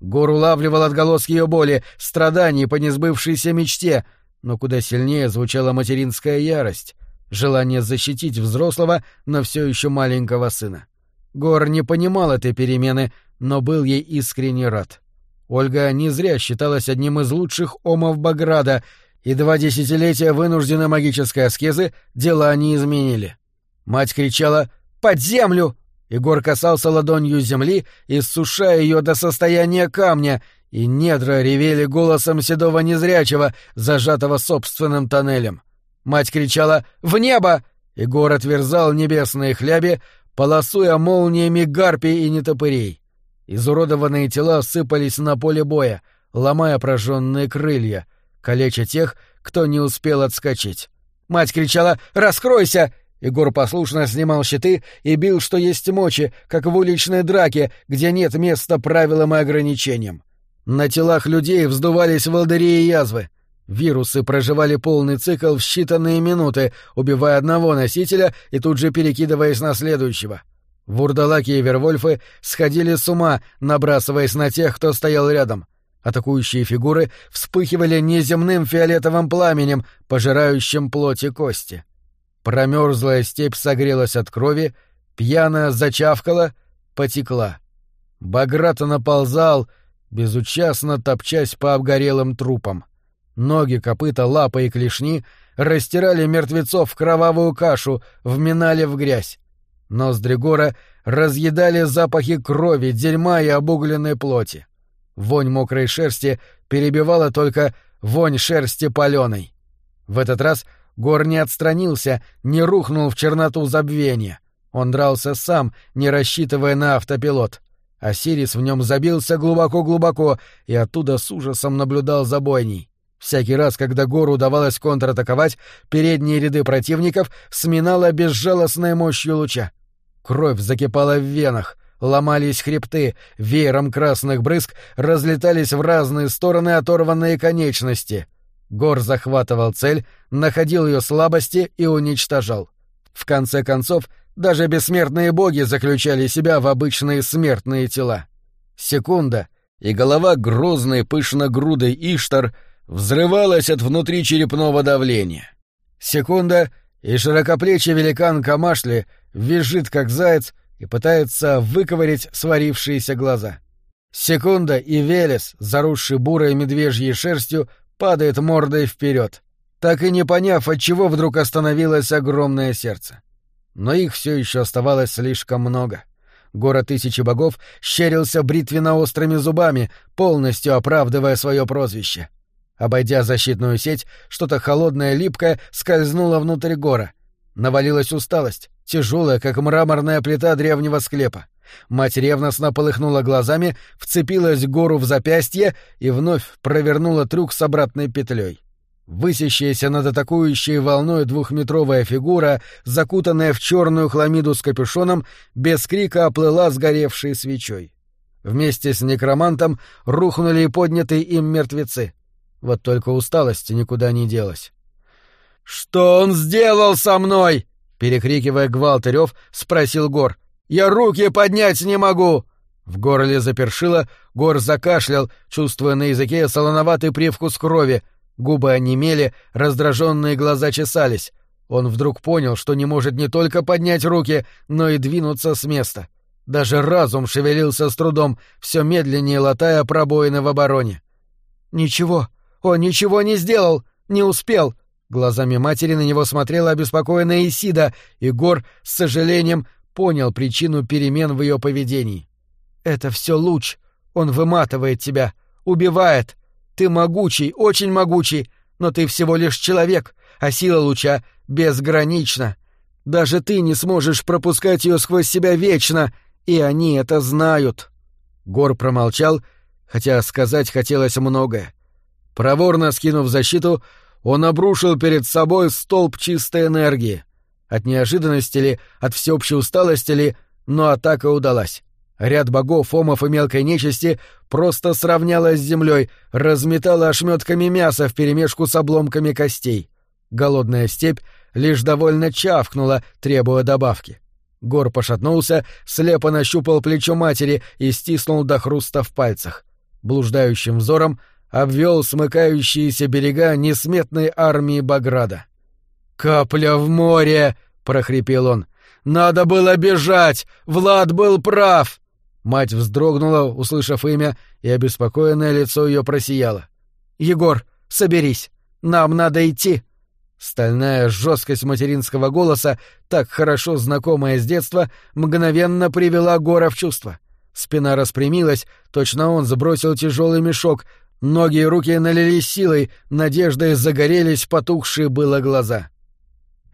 Гор улавливал отголоски ее боли, страданий по несбывшейся мечте, но куда сильнее звучала материнская ярость, желание защитить взрослого, но все еще маленького сына. Гор не понимал этой перемены, но был ей искренне рад. Ольга не зря считалась одним из лучших омов Баграда, и два десятилетия вынужденной магической аскезы дела не изменили. Мать кричала «Под землю!» Егор касался ладонью земли, иссушая ее до состояния камня, и недра ревели голосом седого незрячего, зажатого собственным тоннелем. Мать кричала «В небо!» Егор отверзал небесные хляби, полосуя молниями гарпий и нетопырей. Изуродованные тела сыпались на поле боя, ломая прожженные крылья, калеча тех, кто не успел отскочить. Мать кричала «Раскройся!» Егор послушно снимал щиты и бил, что есть мочи, как в уличной драке, где нет места правилам и ограничениям. На телах людей вздувались волдыри и язвы. Вирусы проживали полный цикл в считанные минуты, убивая одного носителя и тут же перекидываясь на следующего. Вурдалаки и Вервольфы сходили с ума, набрасываясь на тех, кто стоял рядом. Атакующие фигуры вспыхивали неземным фиолетовым пламенем, пожирающим плоть и кости. Промерзлая степь согрелась от крови, пьяно зачавкала, потекла. Баграт наползал, безучастно топчась по обгорелым трупам. Ноги, копыта, лапы и клешни растирали мертвецов в кровавую кашу, вминали в грязь. Ноздри гора разъедали запахи крови, дерьма и обугленной плоти. Вонь мокрой шерсти перебивала только вонь шерсти паленой. В этот раз Гор не отстранился, не рухнул в черноту забвения. Он дрался сам, не рассчитывая на автопилот. А Сирис в нем забился глубоко-глубоко и оттуда с ужасом наблюдал за бойней. Всякий раз, когда Гору удавалось контратаковать, передние ряды противников сминала безжалостной мощью луча. Кровь закипала в венах, ломались хребты, веером красных брызг разлетались в разные стороны оторванные конечности — Гор захватывал цель, находил ее слабости и уничтожал. В конце концов, даже бессмертные боги заключали себя в обычные смертные тела. Секунда, и голова грозной пышногрудой Иштар взрывалась от внутричерепного давления. Секунда, и широкоплечий великан Камашли визжит, как заяц, и пытается выковырять сварившиеся глаза. Секунда, и Велес, заросший бурой медвежьей шерстью, падает мордой вперед, так и не поняв, от чего вдруг остановилось огромное сердце. Но их все еще оставалось слишком много. Город тысячи богов щерился бритвенно-острыми зубами, полностью оправдывая свое прозвище. Обойдя защитную сеть, что-то холодное липкое скользнуло внутрь гора. Навалилась усталость, тяжелая, как мраморная плита древнего склепа. Мать ревностно полыхнула глазами, вцепилась гору в запястье и вновь провернула трюк с обратной петлей. Высящаяся над атакующей волной двухметровая фигура, закутанная в черную хламиду с капюшоном, без крика оплыла сгоревшей свечой. Вместе с некромантом рухнули и поднятые им мертвецы. Вот только усталость никуда не делась. «Что он сделал со мной?» — перекрикивая гвалтырев, спросил Гор. Я руки поднять не могу!» В горле запершило, Гор закашлял, чувствуя на языке солоноватый привкус крови. Губы онемели, раздраженные глаза чесались. Он вдруг понял, что не может не только поднять руки, но и двинуться с места. Даже разум шевелился с трудом, все медленнее латая пробоины в обороне. «Ничего, он ничего не сделал, не успел!» Глазами матери на него смотрела обеспокоенная Исида, и Гор с сожалением понял причину перемен в ее поведении. «Это все луч. Он выматывает тебя, убивает. Ты могучий, очень могучий, но ты всего лишь человек, а сила луча безгранична. Даже ты не сможешь пропускать ее сквозь себя вечно, и они это знают. Гор промолчал, хотя сказать хотелось многое. Проворно скинув защиту, он обрушил перед собой столб чистой энергии. От неожиданности ли, от всеобщей усталости ли, но атака удалась. Ряд богов, омов и мелкой нечисти просто сравнялась с землей, разметала ошметками мяса вперемешку с обломками костей. Голодная степь лишь довольно чавкнула, требуя добавки. Гор пошатнулся, слепо нащупал плечо матери и стиснул до хруста в пальцах. Блуждающим взором обвел смыкающиеся берега несметной армии Баграда. «Капля в море!» — прохрипел он. «Надо было бежать! Влад был прав!» Мать вздрогнула, услышав имя, и обеспокоенное лицо ее просияло. «Егор, соберись! Нам надо идти!» Стальная жесткость материнского голоса, так хорошо знакомая с детства, мгновенно привела Гора в чувство. Спина распрямилась, точно он сбросил тяжелый мешок, ноги и руки налились силой, надеждой загорелись потухшие было глаза.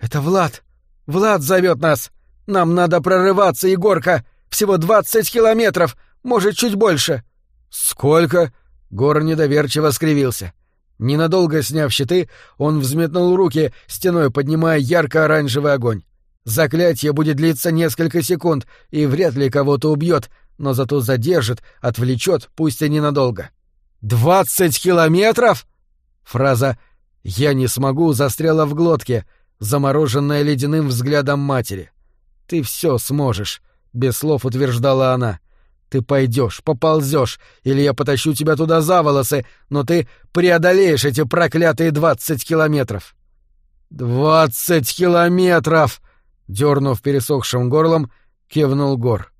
«Это Влад! Влад зовет нас! Нам надо прорываться, Егорка! Всего двадцать километров, может, чуть больше!» «Сколько?» — Гор недоверчиво скривился. Ненадолго сняв щиты, он взметнул руки, стеной поднимая ярко-оранжевый огонь. Заклятие будет длиться несколько секунд и вряд ли кого-то убьет, но зато задержит, отвлечет, пусть и ненадолго. «Двадцать километров?» Фраза «Я не смогу» застряла в глотке, замороженная ледяным взглядом матери. «Ты все сможешь», — без слов утверждала она. — ты пойдешь, поползешь, или я потащу тебя туда за волосы, но ты преодолеешь эти проклятые двадцать километров. Двадцать километров! Дернув пересохшим горлом, кивнул Гор.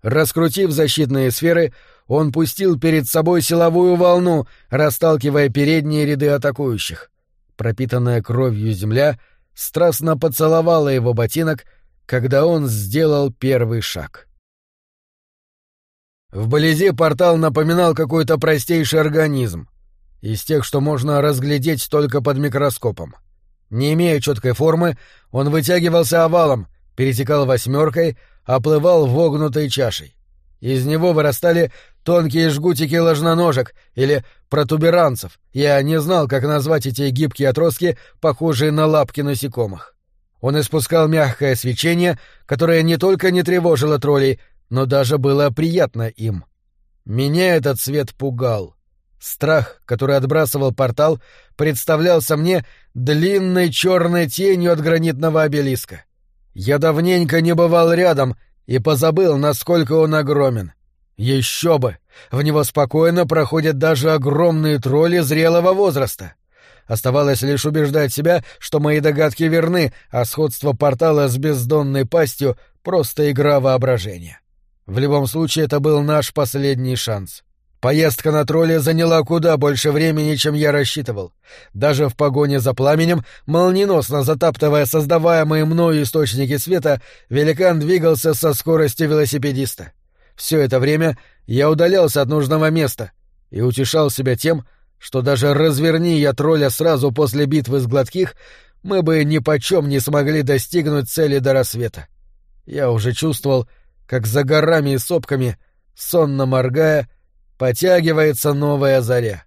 Раскрутив защитные сферы, он пустил перед собой силовую волну, расталкивая передние ряды атакующих. Пропитанная кровью земля страстно поцеловала его ботинок, когда он сделал первый шаг. Вблизи портал напоминал какой-то простейший организм, из тех, что можно разглядеть только под микроскопом. Не имея четкой формы, он вытягивался овалом, перетекал восьмеркой, оплывал вогнутой чашей. Из него вырастали тонкие жгутики ложноножек или протуберанцев. Я не знал, как назвать эти гибкие отростки, похожие на лапки насекомых. Он испускал мягкое свечение, которое не только не тревожило троллей, но даже было приятно им. Меня этот свет пугал. Страх, который отбрасывал портал, представлялся мне длинной черной тенью от гранитного обелиска. Я давненько не бывал рядом и позабыл, насколько он огромен. Еще бы! В него спокойно проходят даже огромные тролли зрелого возраста. Оставалось лишь убеждать себя, что мои догадки верны, а сходство портала с бездонной пастью — просто игра воображения. В любом случае, это был наш последний шанс. Поездка на тролле заняла куда больше времени, чем я рассчитывал. Даже в погоне за пламенем, молниеносно затаптывая создаваемые мною источники света, великан двигался со скоростью велосипедиста. Все это время я удалялся от нужного места и утешал себя тем, что даже разверни я тролля сразу после битвы с гладких, мы бы ни почем не смогли достигнуть цели до рассвета. Я уже чувствовал, как за горами и сопками, сонно моргая, потягивается новая заря.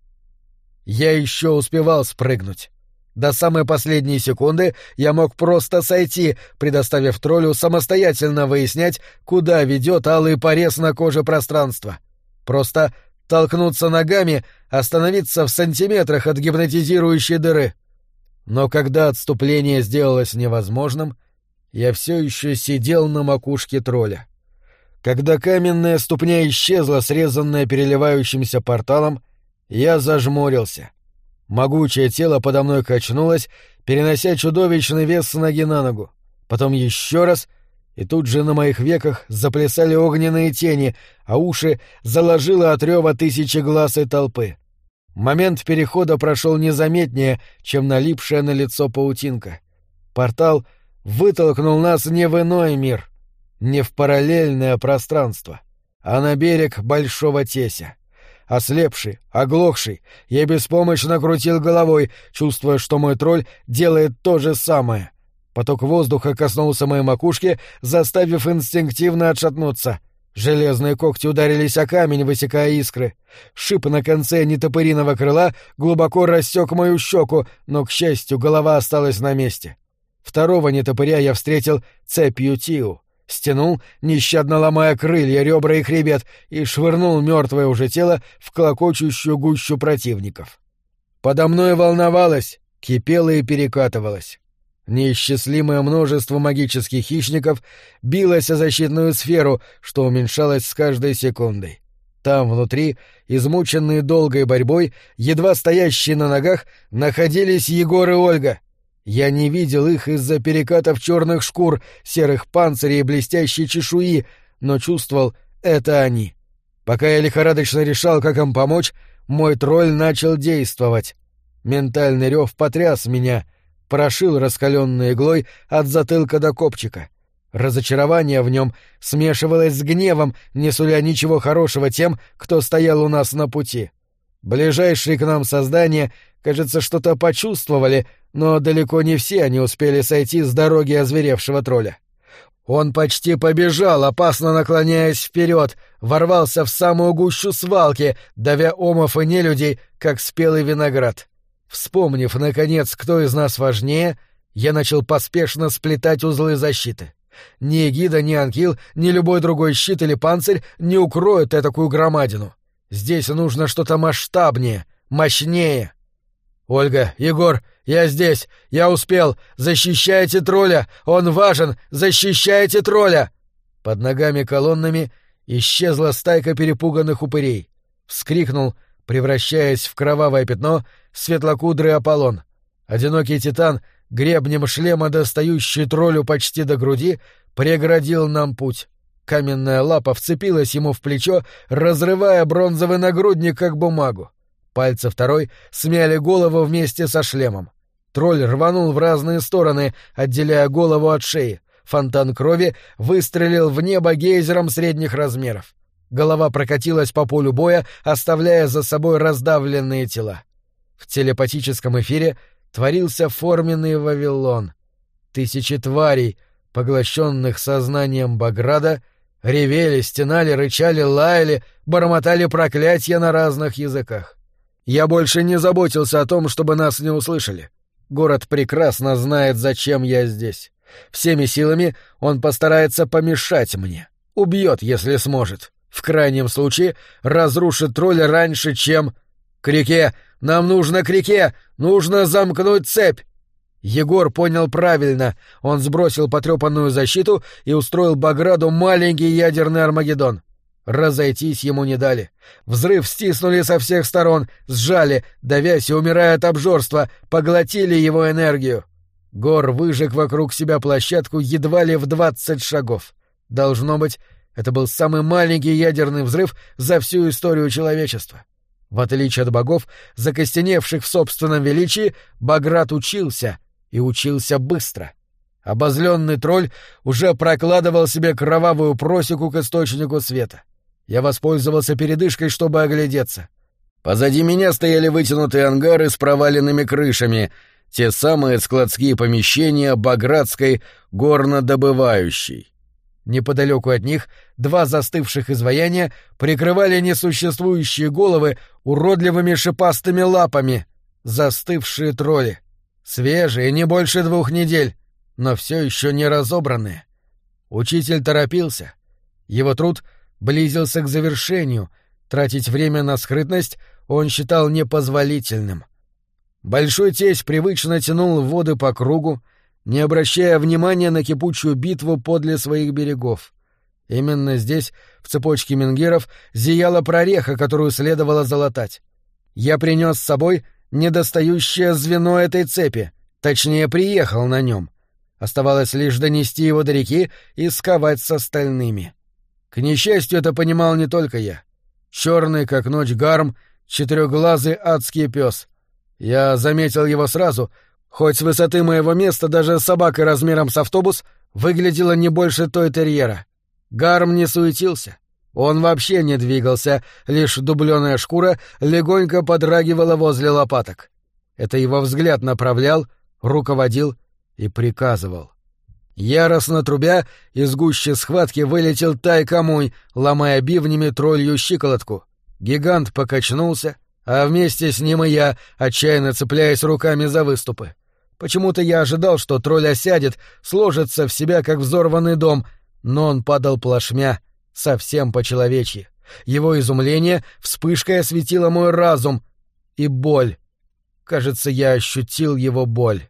Я еще успевал спрыгнуть. До самой последней секунды я мог просто сойти, предоставив троллю самостоятельно выяснять, куда ведет алый порез на коже пространства. Просто толкнуться ногами, остановиться в сантиметрах от гипнотизирующей дыры. Но когда отступление сделалось невозможным, я все еще сидел на макушке тролля. Когда каменная ступня исчезла, срезанная переливающимся порталом, я зажмурился. Могучее тело подо мной качнулось, перенося чудовищный вес с ноги на ногу. Потом еще раз, и тут же на моих веках заплясали огненные тени, а уши заложило от рева тысячи глаз и толпы. Момент перехода прошел незаметнее, чем налипшая на лицо паутинка. Портал вытолкнул нас не в иной мир, не в параллельное пространство, а на берег Большого Теся. Ослепший, оглохший, я беспомощно крутил головой, чувствуя, что мой тролль делает то же самое. Поток воздуха коснулся моей макушки, заставив инстинктивно отшатнуться. Железные когти ударились о камень, высекая искры. Шип на конце нетопыриного крыла глубоко рассек мою щеку, но, к счастью, голова осталась на месте. Второго нетопыря я встретил цепью Тиу. Стянул, нещадно ломая крылья, ребра и хребет, и швырнул мертвое уже тело в клокочущую гущу противников. Подо мной волновалось, кипело и перекатывалось. Неисчислимое множество магических хищников билось о защитную сферу, что уменьшалось с каждой секундой. Там внутри, измученные долгой борьбой, едва стоящие на ногах, находились Егор и Ольга. Я не видел их из-за перекатов черных шкур, серых панцирей и блестящей чешуи, но чувствовал — это они. Пока я лихорадочно решал, как им помочь, мой тролль начал действовать. Ментальный рев потряс меня — прошил раскаленной иглой от затылка до копчика. Разочарование в нем смешивалось с гневом, не суля ничего хорошего тем, кто стоял у нас на пути. Ближайшие к нам создания, кажется, что-то почувствовали, но далеко не все они успели сойти с дороги озверевшего тролля. Он почти побежал, опасно наклоняясь вперед, ворвался в самую гущу свалки, давя омов и нелюдей, как спелый виноград. Вспомнив, наконец, кто из нас важнее, я начал поспешно сплетать узлы защиты. Ни Эгида, ни Анкил, ни любой другой щит или панцирь не укроют такую громадину. Здесь нужно что-то масштабнее, мощнее. «Ольга, Егор, я здесь, я успел, защищайте тролля, он важен, защищайте тролля!» Под ногами колоннами исчезла стайка перепуганных упырей. Вскрикнул — превращаясь в кровавое пятно, светлокудрый Аполлон. Одинокий титан, гребнем шлема, достающий троллю почти до груди, преградил нам путь. Каменная лапа вцепилась ему в плечо, разрывая бронзовый нагрудник, как бумагу. Пальцы второй смяли голову вместе со шлемом. Тролль рванул в разные стороны, отделяя голову от шеи. Фонтан крови выстрелил в небо гейзером средних размеров. Голова прокатилась по полю боя, оставляя за собой раздавленные тела. В телепатическом эфире творился форменный Вавилон. Тысячи тварей, поглощенных сознанием Баграда, ревели, стенали, рычали, лаяли, бормотали проклятия на разных языках. Я больше не заботился о том, чтобы нас не услышали. Город прекрасно знает, зачем я здесь. Всеми силами он постарается помешать мне. Убьет, если сможет. В крайнем случае разрушит тролля раньше, чем... К реке! Нам нужно к реке! Нужно замкнуть цепь! Егор понял правильно. Он сбросил потрепанную защиту и устроил Баграду маленький ядерный Армагеддон. Разойтись ему не дали. Взрыв стиснули со всех сторон, сжали, давясь и умирая от обжорства, поглотили его энергию. Гор выжег вокруг себя площадку едва ли в двадцать шагов. Должно быть, это был самый маленький ядерный взрыв за всю историю человечества. В отличие от богов, закостеневших в собственном величии, Баграт учился, и учился быстро. Обозленный тролль уже прокладывал себе кровавую просеку к источнику света. Я воспользовался передышкой, чтобы оглядеться. Позади меня стояли вытянутые ангары с проваленными крышами, те самые складские помещения Багратской горнодобывающей. Неподалеку от них два застывших изваяния прикрывали несуществующие головы уродливыми шипастыми лапами. Застывшие тролли. Свежие, не больше двух недель, но все еще не разобранные. Учитель торопился. Его труд близился к завершению. Тратить время на скрытность он считал непозволительным. Большой тесть привычно тянул воды по кругу, не обращая внимания на кипучую битву подле своих берегов. Именно здесь, в цепочке менгиров, зияла прореха, которую следовало залатать. Я принес с собой недостающее звено этой цепи, точнее, приехал на нем. Оставалось лишь донести его до реки и сковать с остальными. К несчастью, это понимал не только я. Черный, как ночь, гарм, четырехглазый адский пес. Я заметил его сразу — Хоть с высоты моего места даже собака размером с автобус выглядела не больше той терьера. Гарм не суетился. Он вообще не двигался, лишь дубленая шкура легонько подрагивала возле лопаток. Это его взгляд направлял, руководил и приказывал. Яростно трубя, из гущи схватки вылетел Тайкамуй, ломая бивнями троллью щиколотку. Гигант покачнулся, а вместе с ним и я, отчаянно цепляясь руками за выступы. Почему-то я ожидал, что тролль осядет, сложится в себя, как взорванный дом, но он падал плашмя, совсем по-человечьи. Его изумление вспышкой осветило мой разум. И боль. Кажется, я ощутил его боль.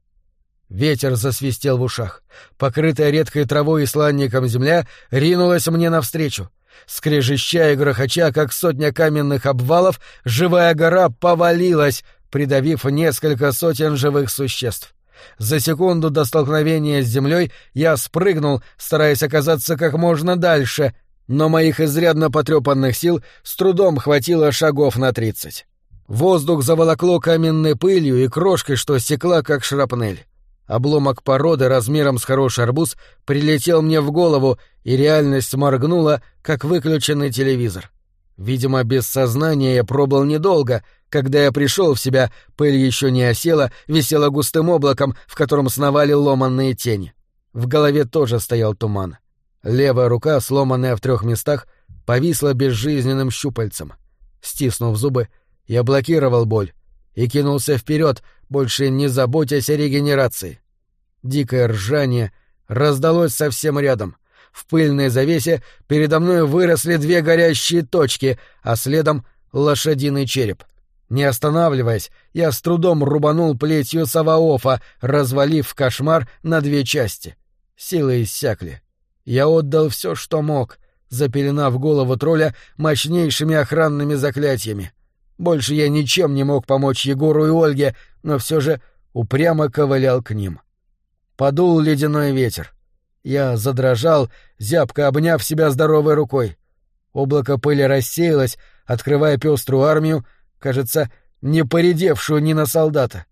Ветер засвистел в ушах. Покрытая редкой травой и сланником земля ринулась мне навстречу. Скрежеща и грохоча, как сотня каменных обвалов, живая гора повалилась, придавив несколько сотен живых существ. За секунду до столкновения с землей я спрыгнул, стараясь оказаться как можно дальше, но моих изрядно потрепанных сил с трудом хватило шагов на тридцать. Воздух заволокло каменной пылью и крошкой, что стекла, как шрапнель. Обломок породы размером с хороший арбуз прилетел мне в голову, и реальность моргнула, как выключенный телевизор. Видимо, без сознания я пробыл недолго. Когда я пришел в себя, пыль еще не осела, висела густым облаком, в котором сновали ломанные тени. В голове тоже стоял туман. Левая рука, сломанная в трех местах, повисла безжизненным щупальцем. Стиснув зубы, я блокировал боль и кинулся вперед, больше не заботясь о регенерации. Дикое ржание раздалось совсем рядом. В пыльной завесе передо мной выросли две горящие точки, а следом — лошадиный череп. Не останавливаясь, я с трудом рубанул плетью Саваофа, развалив кошмар на две части. Силы иссякли. Я отдал все, что мог, запеленав голову тролля мощнейшими охранными заклятиями. Больше я ничем не мог помочь Егору и Ольге, но все же упрямо ковылял к ним. Подул ледяной ветер. Я задрожал, зябко обняв себя здоровой рукой. Облако пыли рассеялось, открывая пеструю армию, кажется, не поредевшую ни на солдата.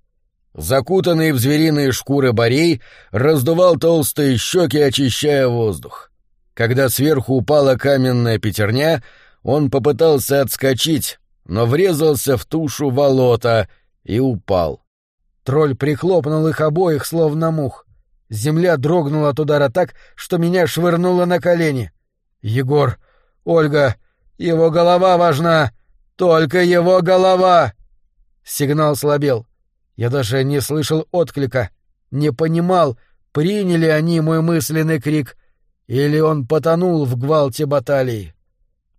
Закутанный в звериные шкуры борей раздувал толстые щеки, очищая воздух. Когда сверху упала каменная пятерня, он попытался отскочить, но врезался в тушу болота и упал. Тролль прихлопнул их обоих, словно мух. Земля дрогнула от удара так, что меня швырнуло на колени. «Егор! Ольга! Его голова важна! Только его голова!» Сигнал слабел. Я даже не слышал отклика, не понимал, приняли они мой мысленный крик, или он потонул в гвалте баталии.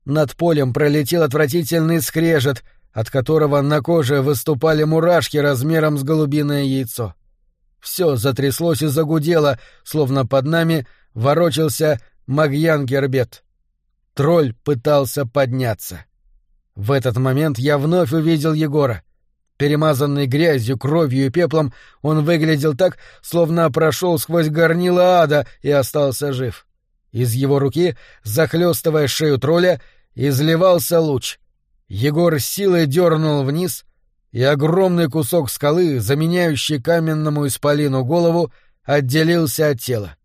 Над полем пролетел отвратительный скрежет, от которого на коже выступали мурашки размером с голубиное яйцо. Все затряслось и загудело, словно под нами ворочался Магьян Гербет. Тролль пытался подняться. В этот момент я вновь увидел Егора. Перемазанный грязью, кровью и пеплом, он выглядел так, словно прошел сквозь горнило ада и остался жив. Из его руки, захлестывая шею тролля, изливался луч. Егор силой дернул вниз, и огромный кусок скалы, заменяющий каменному исполину голову, отделился от тела.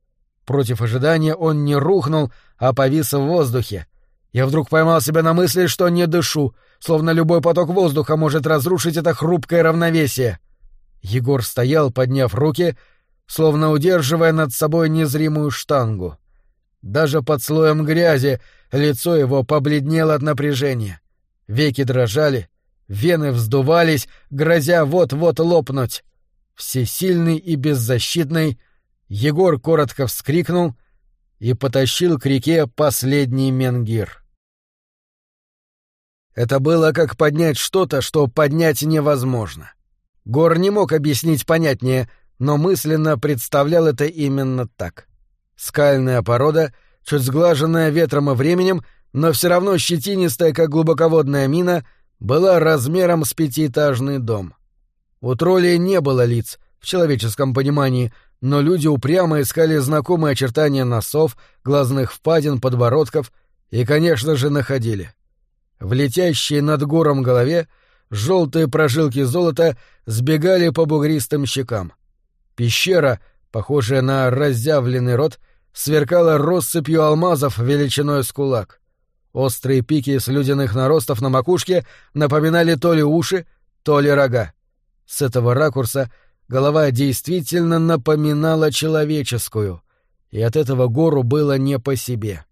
Против ожидания он не рухнул, а повис в воздухе. Я вдруг поймал себя на мысли, что не дышу, словно любой поток воздуха может разрушить это хрупкое равновесие. Егор стоял, подняв руки, словно удерживая над собой незримую штангу. Даже под слоем грязи лицо его побледнело от напряжения. Веки дрожали, вены вздувались, грозя вот-вот лопнуть. Всесильный и беззащитный, Егор коротко вскрикнул и потащил к реке последний менгир. Это было как поднять что-то, что поднять невозможно. Гор не мог объяснить понятнее, но мысленно представлял это именно так. Скальная порода, чуть сглаженная ветром и временем, но все равно щетинистая, как глубоководная мина, была размером с пятиэтажный дом. У троллей не было лиц, в человеческом понимании, но люди упрямо искали знакомые очертания носов, глазных впадин, подбородков и, конечно же, находили. В летящей над гором голове желтые прожилки золота сбегали по бугристым щекам. Пещера, похожая на разъявленный рот, — сверкала россыпью алмазов величиной с кулак. Острые пики слюдяных наростов на макушке напоминали то ли уши, то ли рога. С этого ракурса голова действительно напоминала человеческую, и от этого гору было не по себе.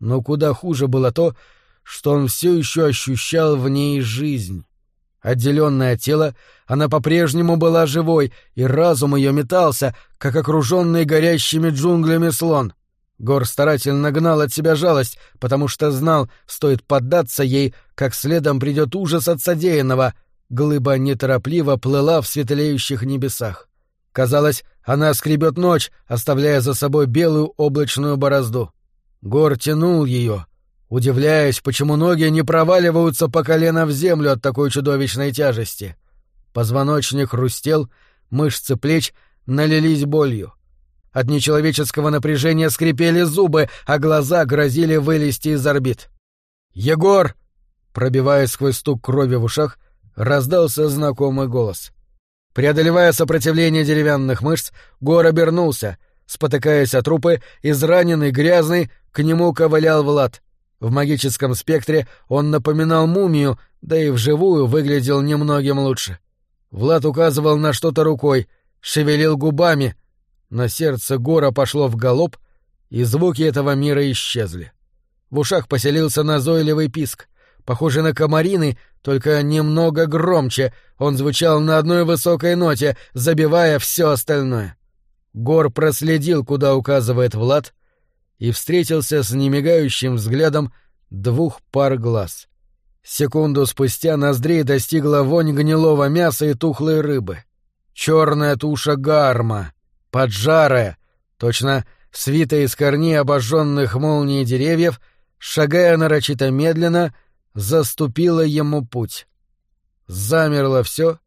Но куда хуже было то, что он все еще ощущал в ней жизнь. Отделенное от тела, она по-прежнему была живой, и разум ее метался, как окруженный горящими джунглями слон. Гор старательно гнал от себя жалость, потому что знал, стоит поддаться ей, как следом придет ужас от содеянного. Глыба неторопливо плыла в светлеющих небесах. Казалось, она скребет ночь, оставляя за собой белую облачную борозду. Гор тянул ее, удивляясь, почему ноги не проваливаются по колено в землю от такой чудовищной тяжести. Позвоночник хрустел, мышцы плеч налились болью. От нечеловеческого напряжения скрипели зубы, а глаза грозили вылезти из орбит. «Егор!» Пробиваясь сквозь стук крови в ушах, раздался знакомый голос. Преодолевая сопротивление деревянных мышц, Гор обернулся. Спотыкаясь от трупы, израненный, грязный, к нему ковылял Влад. В магическом спектре он напоминал мумию, да и вживую выглядел немногим лучше. Влад указывал на что-то рукой, шевелил губами — на сердце гора пошло в галоп, и звуки этого мира исчезли. В ушах поселился назойливый писк. Похожий на комарины, только немного громче, он звучал на одной высокой ноте, забивая все остальное. Гор проследил, куда указывает Влад, и встретился с немигающим взглядом двух пар глаз. Секунду спустя ноздрей достигла вонь гнилого мяса и тухлой рыбы. Черная туша гарма, поджарая, точно свитая из корней обожженных молнией деревьев, шагая нарочито медленно, заступила ему путь. Замерло все,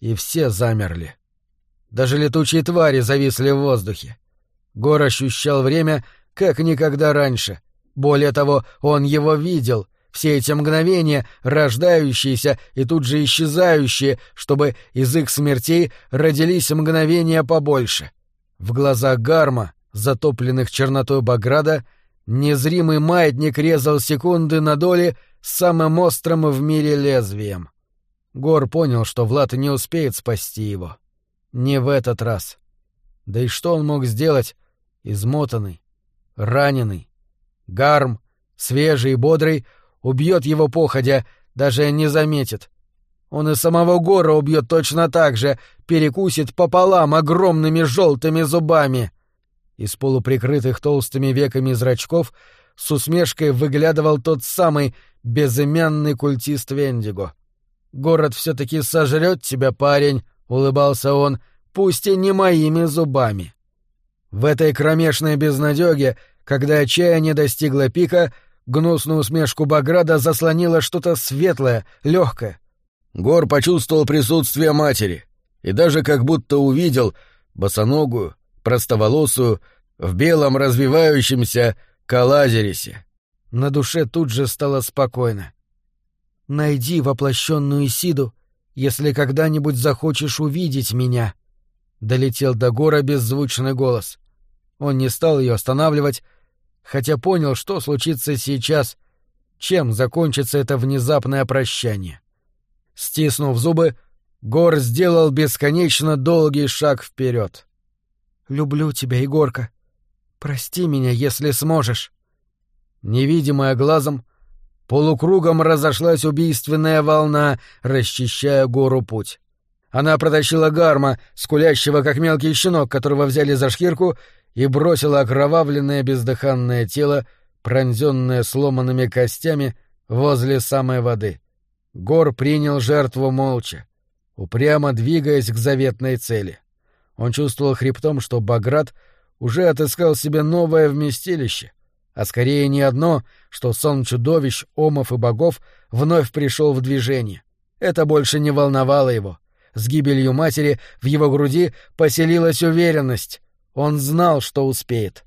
и все замерли. Даже летучие твари зависли в воздухе. Гор ощущал время, как никогда раньше. Более того, он его видел, все эти мгновения, рождающиеся и тут же исчезающие, чтобы из их смертей родились мгновения побольше. В глазах Гарма, затопленных чернотой Баграда, незримый маятник резал секунды на доли самым острым в мире лезвием. Гор понял, что Влад не успеет спасти его. Не в этот раз. Да и что он мог сделать, измотанный, раненый? Гарм, свежий и бодрый, убьет его походя, даже не заметит. Он и самого Гора убьет точно так же, перекусит пополам огромными желтыми зубами. Из полуприкрытых толстыми веками зрачков с усмешкой выглядывал тот самый безымянный культист Вендиго. «Город все-таки сожрет тебя, парень», — улыбался он, — «пусть и не моими зубами». В этой кромешной безнадёге, когда отчаяние достигло пика, Гнусную усмешку Баграда заслонило что-то светлое, легкое. Гор почувствовал присутствие матери и даже как будто увидел босоногую, простоволосую, в белом развивающемся калазерисе. На душе тут же стало спокойно. «Найди воплощенную Сиду, если когда-нибудь захочешь увидеть меня», — долетел до гора беззвучный голос. Он не стал ее останавливать, хотя понял, что случится сейчас, чем закончится это внезапное прощание. Стиснув зубы, Гор сделал бесконечно долгий шаг вперед. «Люблю тебя, Егорка. Прости меня, если сможешь». Невидимая глазом, полукругом разошлась убийственная волна, расчищая гору путь. Она протащила гарма, скулящего как мелкий щенок, которого взяли за шкирку, и бросила окровавленное бездыханное тело, пронзенное сломанными костями, возле самой воды. Гор принял жертву молча, упрямо двигаясь к заветной цели. Он чувствовал хребтом, что Баграт уже отыскал себе новое вместилище, а скорее не одно, что сон чудовищ, омов и богов вновь пришел в движение. Это больше не волновало его. С гибелью матери в его груди поселилась уверенность. Он знал, что успеет.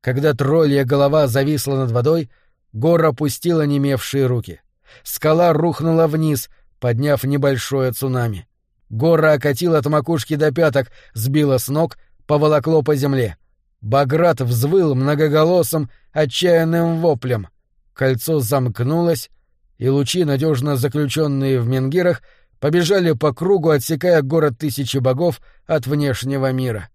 Когда троллья голова зависла над водой, Гор опустила немевшие руки. Скала рухнула вниз, подняв небольшое цунами. Гора окатила от макушки до пяток, сбила с ног, поволокло по земле. Баграт взвыл многоголосым, отчаянным воплем. Кольцо замкнулось, и лучи, надежно заключенные в менгирах, побежали по кругу, отсекая город тысячи богов от внешнего мира.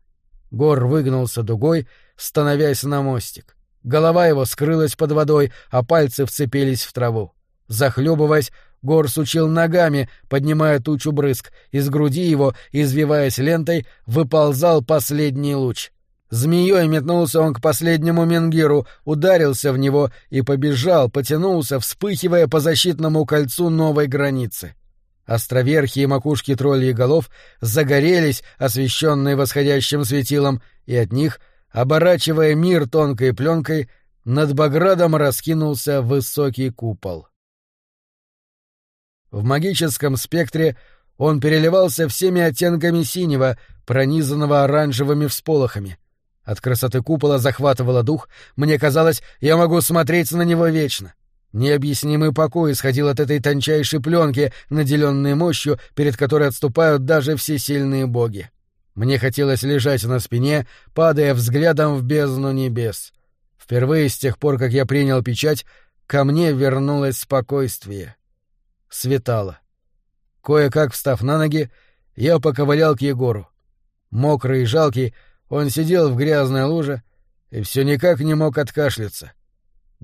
Гор выгнулся дугой, становясь на мостик. Голова его скрылась под водой, а пальцы вцепились в траву. Захлебываясь, Гор сучил ногами, поднимая тучу брызг. Из груди его, извиваясь лентой, выползал последний луч. Змеей метнулся он к последнему менгиру, ударился в него и побежал, потянулся, вспыхивая по защитному кольцу новой границы. Островерхи и макушки троллей голов загорелись, освещенные восходящим светилом, и от них, оборачивая мир тонкой пленкой, над Баградом раскинулся высокий купол. В магическом спектре он переливался всеми оттенками синего, пронизанного оранжевыми всполохами. От красоты купола захватывало дух, мне казалось, я могу смотреть на него вечно. Необъяснимый покой исходил от этой тончайшей пленки, наделенной мощью, перед которой отступают даже все сильные боги. Мне хотелось лежать на спине, падая взглядом в бездну небес. Впервые с тех пор, как я принял печать, ко мне вернулось спокойствие светало. Кое-как встав на ноги, я поковылял к Егору. Мокрый и жалкий, он сидел в грязной луже и все никак не мог откашляться.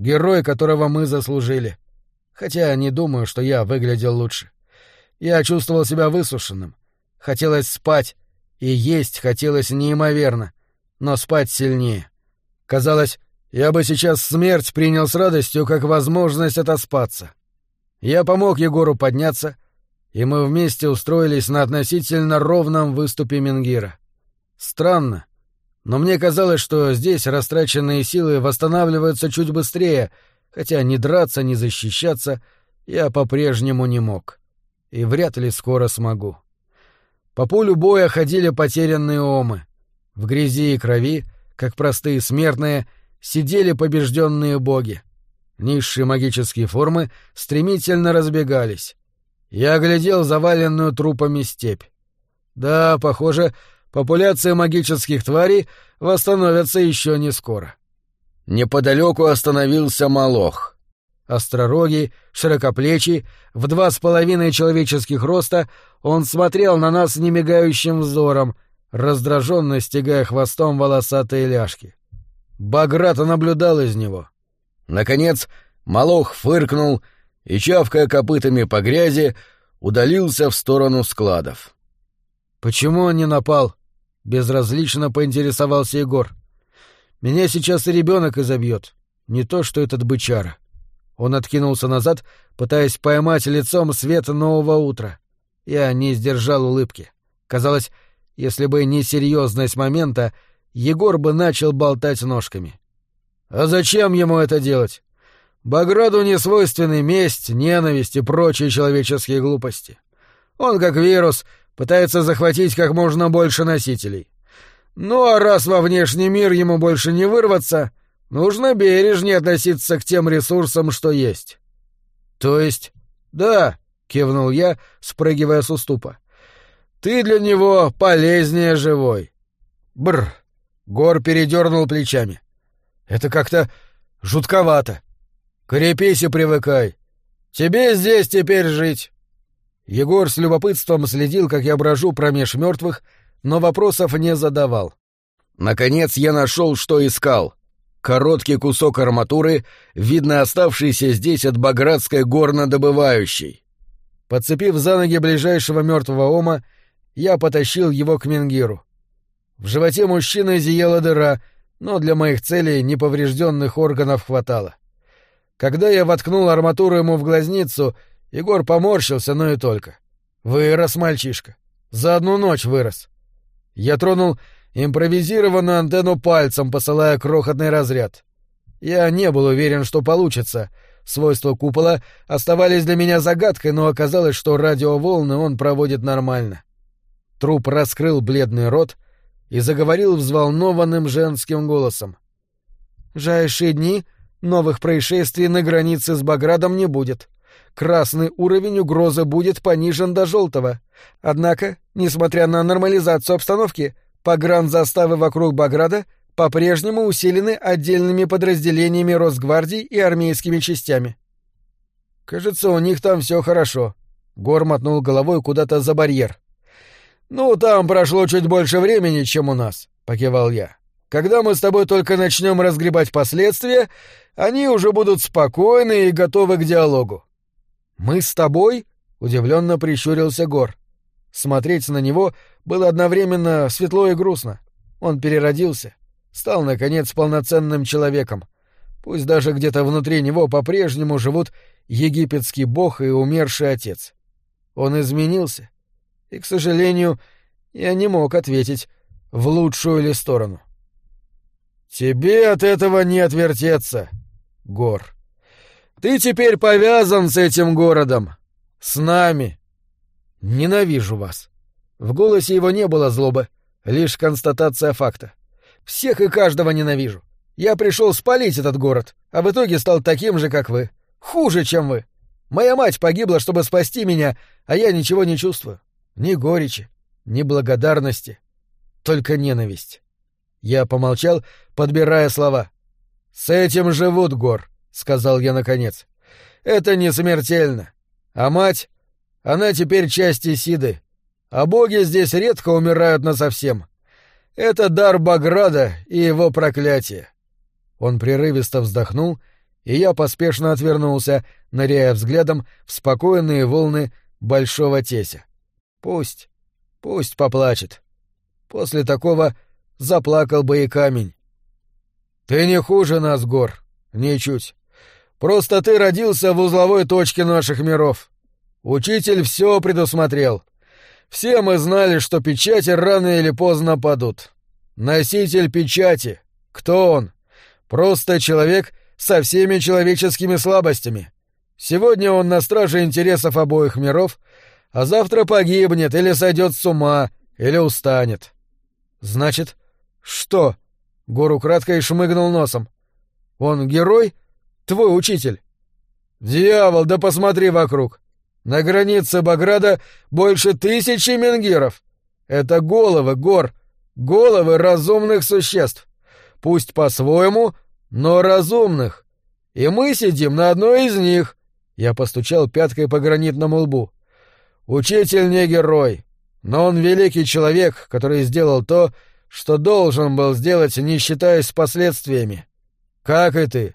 Герой, которого мы заслужили. Хотя не думаю, что я выглядел лучше. Я чувствовал себя высушенным. Хотелось спать, и есть хотелось неимоверно, но спать сильнее. Казалось, я бы сейчас смерть принял с радостью, как возможность отоспаться. Я помог Егору подняться, и мы вместе устроились на относительно ровном выступе Менгира. Странно, но мне казалось, что здесь растраченные силы восстанавливаются чуть быстрее, хотя ни драться, ни защищаться я по-прежнему не мог. И вряд ли скоро смогу. По полю боя ходили потерянные омы. В грязи и крови, как простые смертные, сидели побежденные боги. Низшие магические формы стремительно разбегались. Я оглядел заваленную трупами степь. Да, похоже, популяция магических тварей восстановится еще не скоро. Неподалеку остановился Малох. Остророгий, широкоплечий, в два с половиной человеческих роста, он смотрел на нас немигающим взором, раздраженно стягая хвостом волосатые ляжки. Баграт наблюдал из него. Наконец, Малох фыркнул и, чавкая копытами по грязи, удалился в сторону складов. «Почему он не напал?» — безразлично поинтересовался Егор. «Меня сейчас и ребенок изобьет. Не то, что этот бычара». Он откинулся назад, пытаясь поймать лицом свет нового утра. Я не сдержал улыбки. Казалось, если бы не серьезность момента, Егор бы начал болтать ножками. А зачем ему это делать? Баграду не свойственны месть, ненависть и прочие человеческие глупости. Он, как вирус, пытается захватить как можно больше носителей. Ну а раз во внешний мир ему больше не вырваться, нужно бережнее относиться к тем ресурсам, что есть. То есть, да, кивнул я, спрыгивая с уступа. Ты для него полезнее живой. Бр. Гор передернул плечами. Это как-то жутковато. Крепись и привыкай. Тебе здесь теперь жить. Егор с любопытством следил, как я брожу промеж мертвых, но вопросов не задавал. Наконец я нашел, что искал. Короткий кусок арматуры, видно оставшийся здесь от багратской горнодобывающей. Подцепив за ноги ближайшего мертвого ома, я потащил его к Менгиру. В животе мужчины зияла дыра — но для моих целей неповрежденных органов хватало. Когда я воткнул арматуру ему в глазницу, Егор поморщился, но и только. Вырос мальчишка. За одну ночь вырос. Я тронул импровизированную антенну пальцем, посылая крохотный разряд. Я не был уверен, что получится. Свойства купола оставались для меня загадкой, но оказалось, что радиоволны он проводит нормально. Труп раскрыл бледный рот — и заговорил взволнованным женским голосом. «Жайшие дни новых происшествий на границе с Баградом не будет. Красный уровень угрозы будет понижен до желтого. Однако, несмотря на нормализацию обстановки, погранзаставы вокруг Баграда по-прежнему усилены отдельными подразделениями Росгвардии и армейскими частями. Кажется, у них там все хорошо. Гор мотнул головой куда-то за барьер. «Ну, там прошло чуть больше времени, чем у нас», — покивал я. «Когда мы с тобой только начнем разгребать последствия, они уже будут спокойны и готовы к диалогу». «Мы с тобой?» — удивленно прищурился Гор. Смотреть на него было одновременно светло и грустно. Он переродился, стал, наконец, полноценным человеком. Пусть даже где-то внутри него по-прежнему живут египетский бог и умерший отец. Он изменился, и, к сожалению, я не мог ответить, в лучшую ли сторону. «Тебе от этого не отвертеться, Гор. Ты теперь повязан с этим городом, с нами. Ненавижу вас». В голосе его не было злобы, лишь констатация факта. «Всех и каждого ненавижу. Я пришел спалить этот город, а в итоге стал таким же, как вы. Хуже, чем вы. Моя мать погибла, чтобы спасти меня, а я ничего не чувствую. Ни горечи, ни благодарности, только ненависть. Я помолчал, подбирая слова. «С этим живут, Гор», — сказал я наконец. «Это не смертельно. А мать? Она теперь часть Исиды. А боги здесь редко умирают насовсем. Это дар Баграда и его проклятие». Он прерывисто вздохнул, и я поспешно отвернулся, ныряя взглядом в спокойные волны большого теся. Пусть, пусть поплачет. После такого заплакал бы и камень. Ты не хуже нас, Гор, ничуть. Просто ты родился в узловой точке наших миров. Учитель все предусмотрел. Все мы знали, что печати рано или поздно падут. Носитель печати. Кто он? Просто человек со всеми человеческими слабостями. Сегодня он на страже интересов обоих миров, а завтра погибнет или сойдет с ума, или устанет. Значит, что? Гор украдкой и шмыгнул носом. Он герой? Твой учитель? Дьявол, да посмотри вокруг. На границе Баграда больше тысячи менгиров. Это головы гор, головы разумных существ. Пусть по-своему, но разумных. И мы сидим на одной из них. Я постучал пяткой по гранитному лбу. Учитель не герой, но он великий человек, который сделал то, что должен был сделать, не считаясь с последствиями. Как и ты.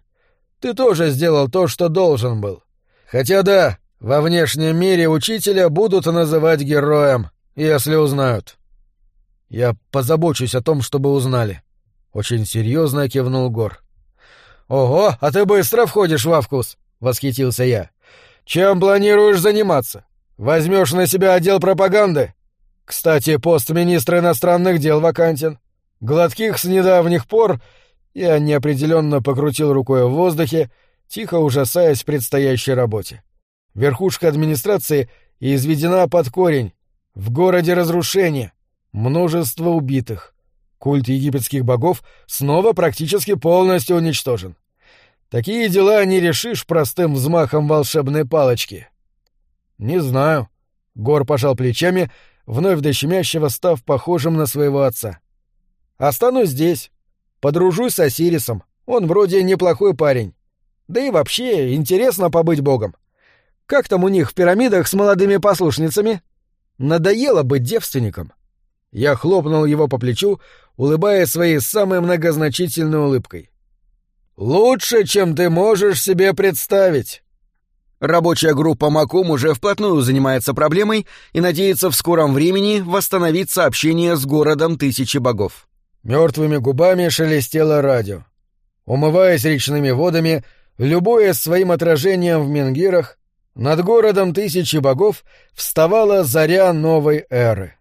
Ты тоже сделал то, что должен был. Хотя да, во внешнем мире учителя будут называть героем, если узнают. Я позабочусь о том, чтобы узнали. Очень серьезно кивнул Гор. Ого, а ты быстро входишь во вкус, восхитился я. Чем планируешь заниматься? Возьмешь на себя отдел пропаганды? Кстати, пост министра иностранных дел вакантен. Гладких с недавних пор я неопределенно покрутил рукой в воздухе, тихо ужасаясь предстоящей работе. Верхушка администрации изведена под корень. В городе разрушение. Множество убитых. Культ египетских богов снова практически полностью уничтожен. Такие дела не решишь простым взмахом волшебной палочки. «Не знаю». Гор пожал плечами, вновь до щемящего став похожим на своего отца. «Останусь здесь. Подружусь с Осирисом. Он вроде неплохой парень. Да и вообще, интересно побыть богом. Как там у них в пирамидах с молодыми послушницами? Надоело быть девственником». Я хлопнул его по плечу, улыбаясь своей самой многозначительной улыбкой. «Лучше, чем ты можешь себе представить». Рабочая группа Маком уже вплотную занимается проблемой и надеется в скором времени восстановить сообщение с городом Тысячи Богов. Мертвыми губами шелестело радио. Умываясь речными водами, любое своим отражением в Менгирах, над городом Тысячи Богов вставала заря новой эры.